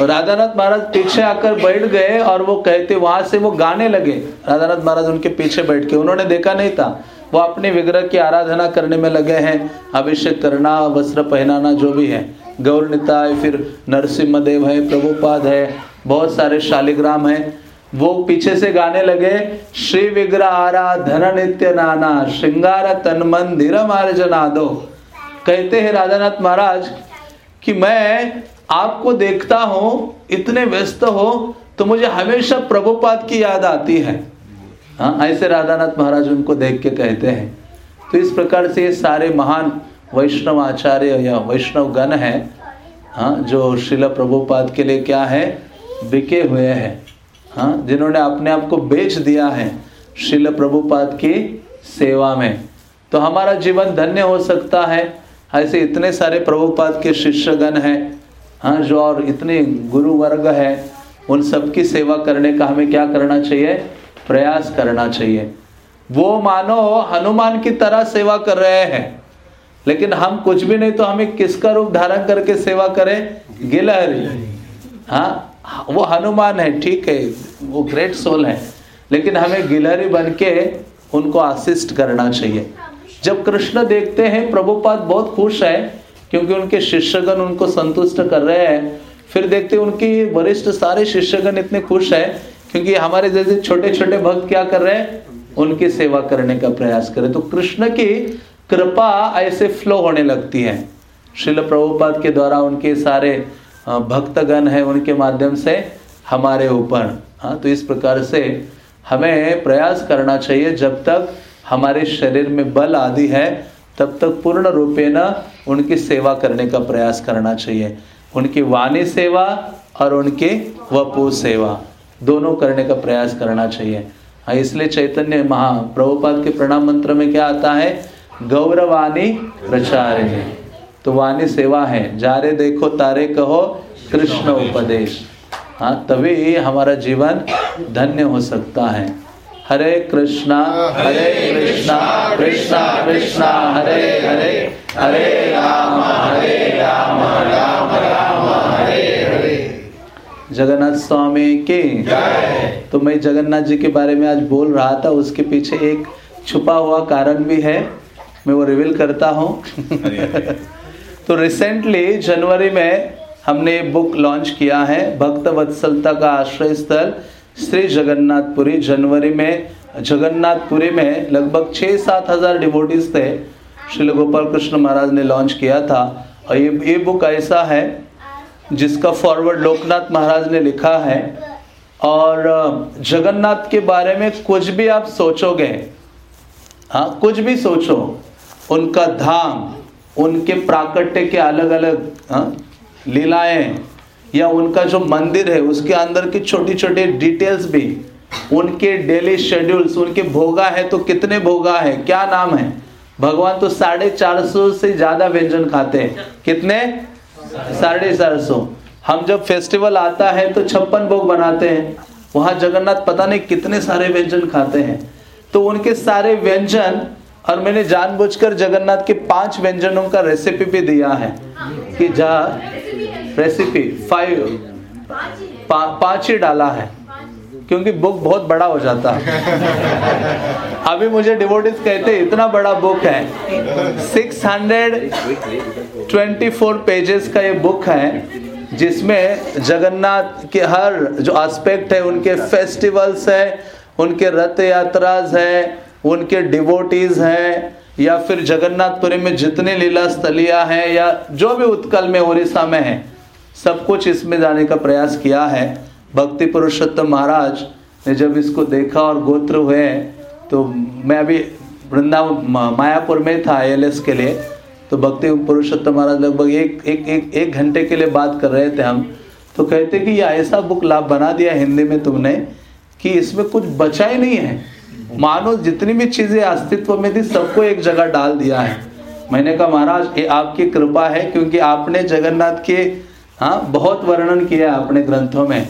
राधानाथ महाराज पीछे आकर बैठ गए और वो कहते, वहाँ से वो गाने लगे। राधानाथ महाराज उनके पीछे बैठ के, उन्होंने देखा नहीं था। वो अपने विग्रह की आराधना करने में लगे हैं। अभिषेक करना, वस्त्र पहनाना, जो भी है। गौर निताय, फिर नरसिम्ह देव है, प्रभुपाद है, बहुत सारे शालिग्राम है। वो पीछे से गाने लगे, श्री विग्रह आरा धन नित्य नाना, श्रृंगार तन मंदिर मार्जना दो कहते हैं राधानाथ महाराज कि मैं आपको देखता हूँ, इतने व्यस्त हो तो मुझे हमेशा प्रभुपाद की याद आती है। हाँ ऐसे राधानाथ महाराज उनको देख के कहते हैं। तो इस प्रकार से ये सारे महान वैष्णव आचार्य या वैष्णव गण है हाँ जो शिला प्रभुपाद के लिए क्या है, बिके हुए हैं। हाँ जिन्होंने अपने आप को बेच दिया है शिल प्रभुपाद की सेवा में। तो हमारा जीवन धन्य हो सकता है, ऐसे इतने सारे प्रभुपाद के शिष्यगण हैं हाँ जो और इतने गुरु वर्ग है, उन सबकी सेवा करने का हमें क्या करना चाहिए? प्रयास करना चाहिए। वो मानो हनुमान की तरह सेवा कर रहे हैं। लेकिन हम कुछ भी नहीं तो हमें किसका रूप धारण करके सेवा करें? गिलहरी। हाँ वो हनुमान है, ठीक है, वो ग्रेट सोल है। लेकिन हमें गिलहरी बन के उनको असिस्ट करना चाहिए। जब कृष्ण देखते हैं, प्रभुपाद बहुत खुश है, क्योंकि उनके शिष्यगण उनको संतुष्ट कर रहे हैं। फिर देखते उनकी वरिष्ठ सारे शिष्यगण इतने खुश है क्योंकि हमारे जैसे छोटे छोटे भक्त क्या कर रहे हैं? उनकी सेवा करने का प्रयास करें तो कृष्ण की कृपा ऐसे फ्लो होने लगती है। शिल प्रभुपाद के द्वारा उनके सारे भक्तगण है उनके माध्यम से हमारे ऊपर। हाँ तो इस प्रकार से हमें प्रयास करना चाहिए जब तक हमारे शरीर में बल आदि है, तब तक पूर्ण रूपे न उनकी सेवा करने का प्रयास करना चाहिए। उनकी वाणी सेवा और उनकी वपु सेवा। दोनों करने का प्रयास करना चाहिए। हाँ इसलिए चैतन्य महा प्रभुपाद के प्रणाम मंत्र में क्या आता है? गौरवाणी प्रचारिणी। तो वाणी सेवा है। जारे देखो, तारे कहो, कृष्ण उपदेश। हाँ तभी हमारा जीवन धन्य हो सकता है। हरे कृष्णा हरे कृष्णा कृष्णा कृष्णा, हरे हरे हरे राम, हरे जगन्नाथ स्वामी के। तो मैं जगन्नाथ जी के बारे में आज बोल रहा था उसके पीछे एक छुपा हुआ कारण भी है। मैं वो रिवील करता हूँ। तो रिसेंटली जनवरी में हमने ये बुक लॉन्च किया है भक्त वत्सलता का आश्रय स्थल श्री जगन्नाथपुरी। जनवरी में जगन्नाथपुरी में लगभग छः सात हज़ार डिवोटीज थे। श्री गोपाल कृष्ण महाराज ने लॉन्च किया था। और ये ये बुक ऐसा है जिसका फॉरवर्ड लोकनाथ महाराज ने लिखा है। और जगन्नाथ के बारे में कुछ भी आप सोचोगे हाँ कुछ भी सोचो उनका धाम उनके प्राकट्य के अलग अलग हाँ, लीलाएँ या उनका जो मंदिर है उसके अंदर की छोटी छोटी डिटेल्स भी उनके डेली शेड्यूल्स उनके भोगा है तो कितने भोगा है क्या नाम है? भगवान तो साढ़े चार सौ से ज़्यादा व्यंजन खाते हैं। कितने? साढ़े चार सौ। हम जब फेस्टिवल आता है तो छप्पन भोग बनाते हैं। वहाँ जगन्नाथ पता नहीं कितने सारे व्यंजन खाते हैं। तो उनके सारे व्यंजन और मैंने जानबूझकर जगन्नाथ के पाँच व्यंजनों का रेसिपी भी दिया है कि जा रेसिपी फाइव पाँच ही डाला है। क्योंकि बुक बहुत बड़ा हो जाता है। अभी मुझे डिवोटिस कहते इतना बड़ा बुक है। 624 पेजेस का ये बुक है, जिसमें जगन्नाथ के हर जो एस्पेक्ट है, उनके फेस्टिवल्स है, उनके रथ यात्राज है, उनके डिवोटीज हैं, या फिर जगन्नाथपुरी में जितने लीला स्थलिया हैं, या जो भी उत्कल में उड़ीसा में है, सब कुछ इसमें जाने का प्रयास किया है। भक्ति पुरुषोत्तम महाराज ने जब इसको देखा और गोत्र हुए तो मैं अभी वृंदावन मायापुर में था आई के लिए तो भक्ति पुरुषोत्तम महाराज लगभग एक एक एक एक घंटे के लिए बात कर रहे थे हम। तो कहते कि ये ऐसा बुक लाभ बना दिया हिंदी में तुमने कि इसमें कुछ बचा ही नहीं है। मानो जितनी भी चीज़ें अस्तित्व में थी, सबको एक जगह डाल दिया है। मैंने कहा, महाराज, ये आपकी कृपा है क्योंकि आपने जगन्नाथ के हाँ बहुत वर्णन किया है अपने ग्रंथों में।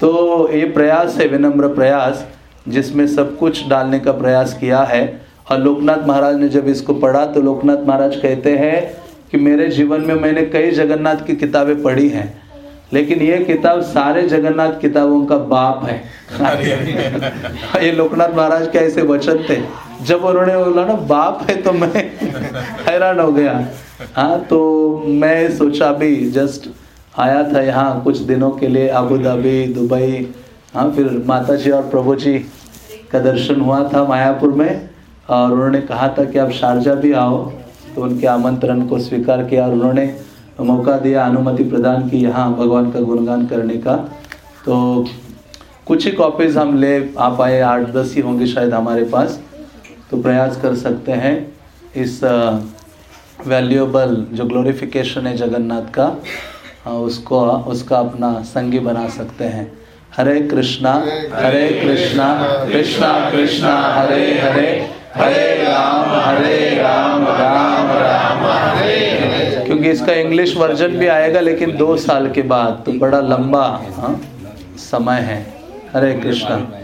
तो ये प्रयास है, विनम्र प्रयास, जिसमें सब कुछ डालने का प्रयास किया है। और लोकनाथ महाराज ने जब इसको पढ़ा तो लोकनाथ महाराज कहते हैं कि मेरे जीवन में मैंने कई जगन्नाथ की किताबें पढ़ी हैं, लेकिन ये किताब सारे जगन्नाथ किताबों का बाप है। ये लोकनाथ महाराज के ऐसे वचन थे। जब उन्होंने बोला ना, बाप है तो मैं हैरान हो गया। हाँ तो मैं सोचा भी जस्ट आया था यहाँ कुछ दिनों के लिए अबू धाबी दुबई। हाँ फिर माता जी और प्रभु जी का दर्शन हुआ था मायापुर में। और उन्होंने कहा था कि आप शारजा भी आओ। तो उनके आमंत्रण को स्वीकार किया और उन्होंने मौका दिया, अनुमति प्रदान की यहाँ भगवान का गुणगान करने का। तो कुछ ही कॉपीज हम ले आ पाए, आठ दस ही होंगे शायद हमारे पास। तो प्रयास कर सकते हैं इस वैल्यूएबल जो ग्लोरिफिकेशन है जगन्नाथ का उसको, उसका अपना संगी बना सकते हैं। हरे कृष्णा हरे कृष्णा कृष्णा कृष्णा, हरे हरे। हरे राम हरे राम राम राम हरे क्योंकि इसका इंग्लिश वर्जन भी आएगा लेकिन दो साल के बाद तो बड़ा लंबा हाँ, समय है। हरे कृष्णा।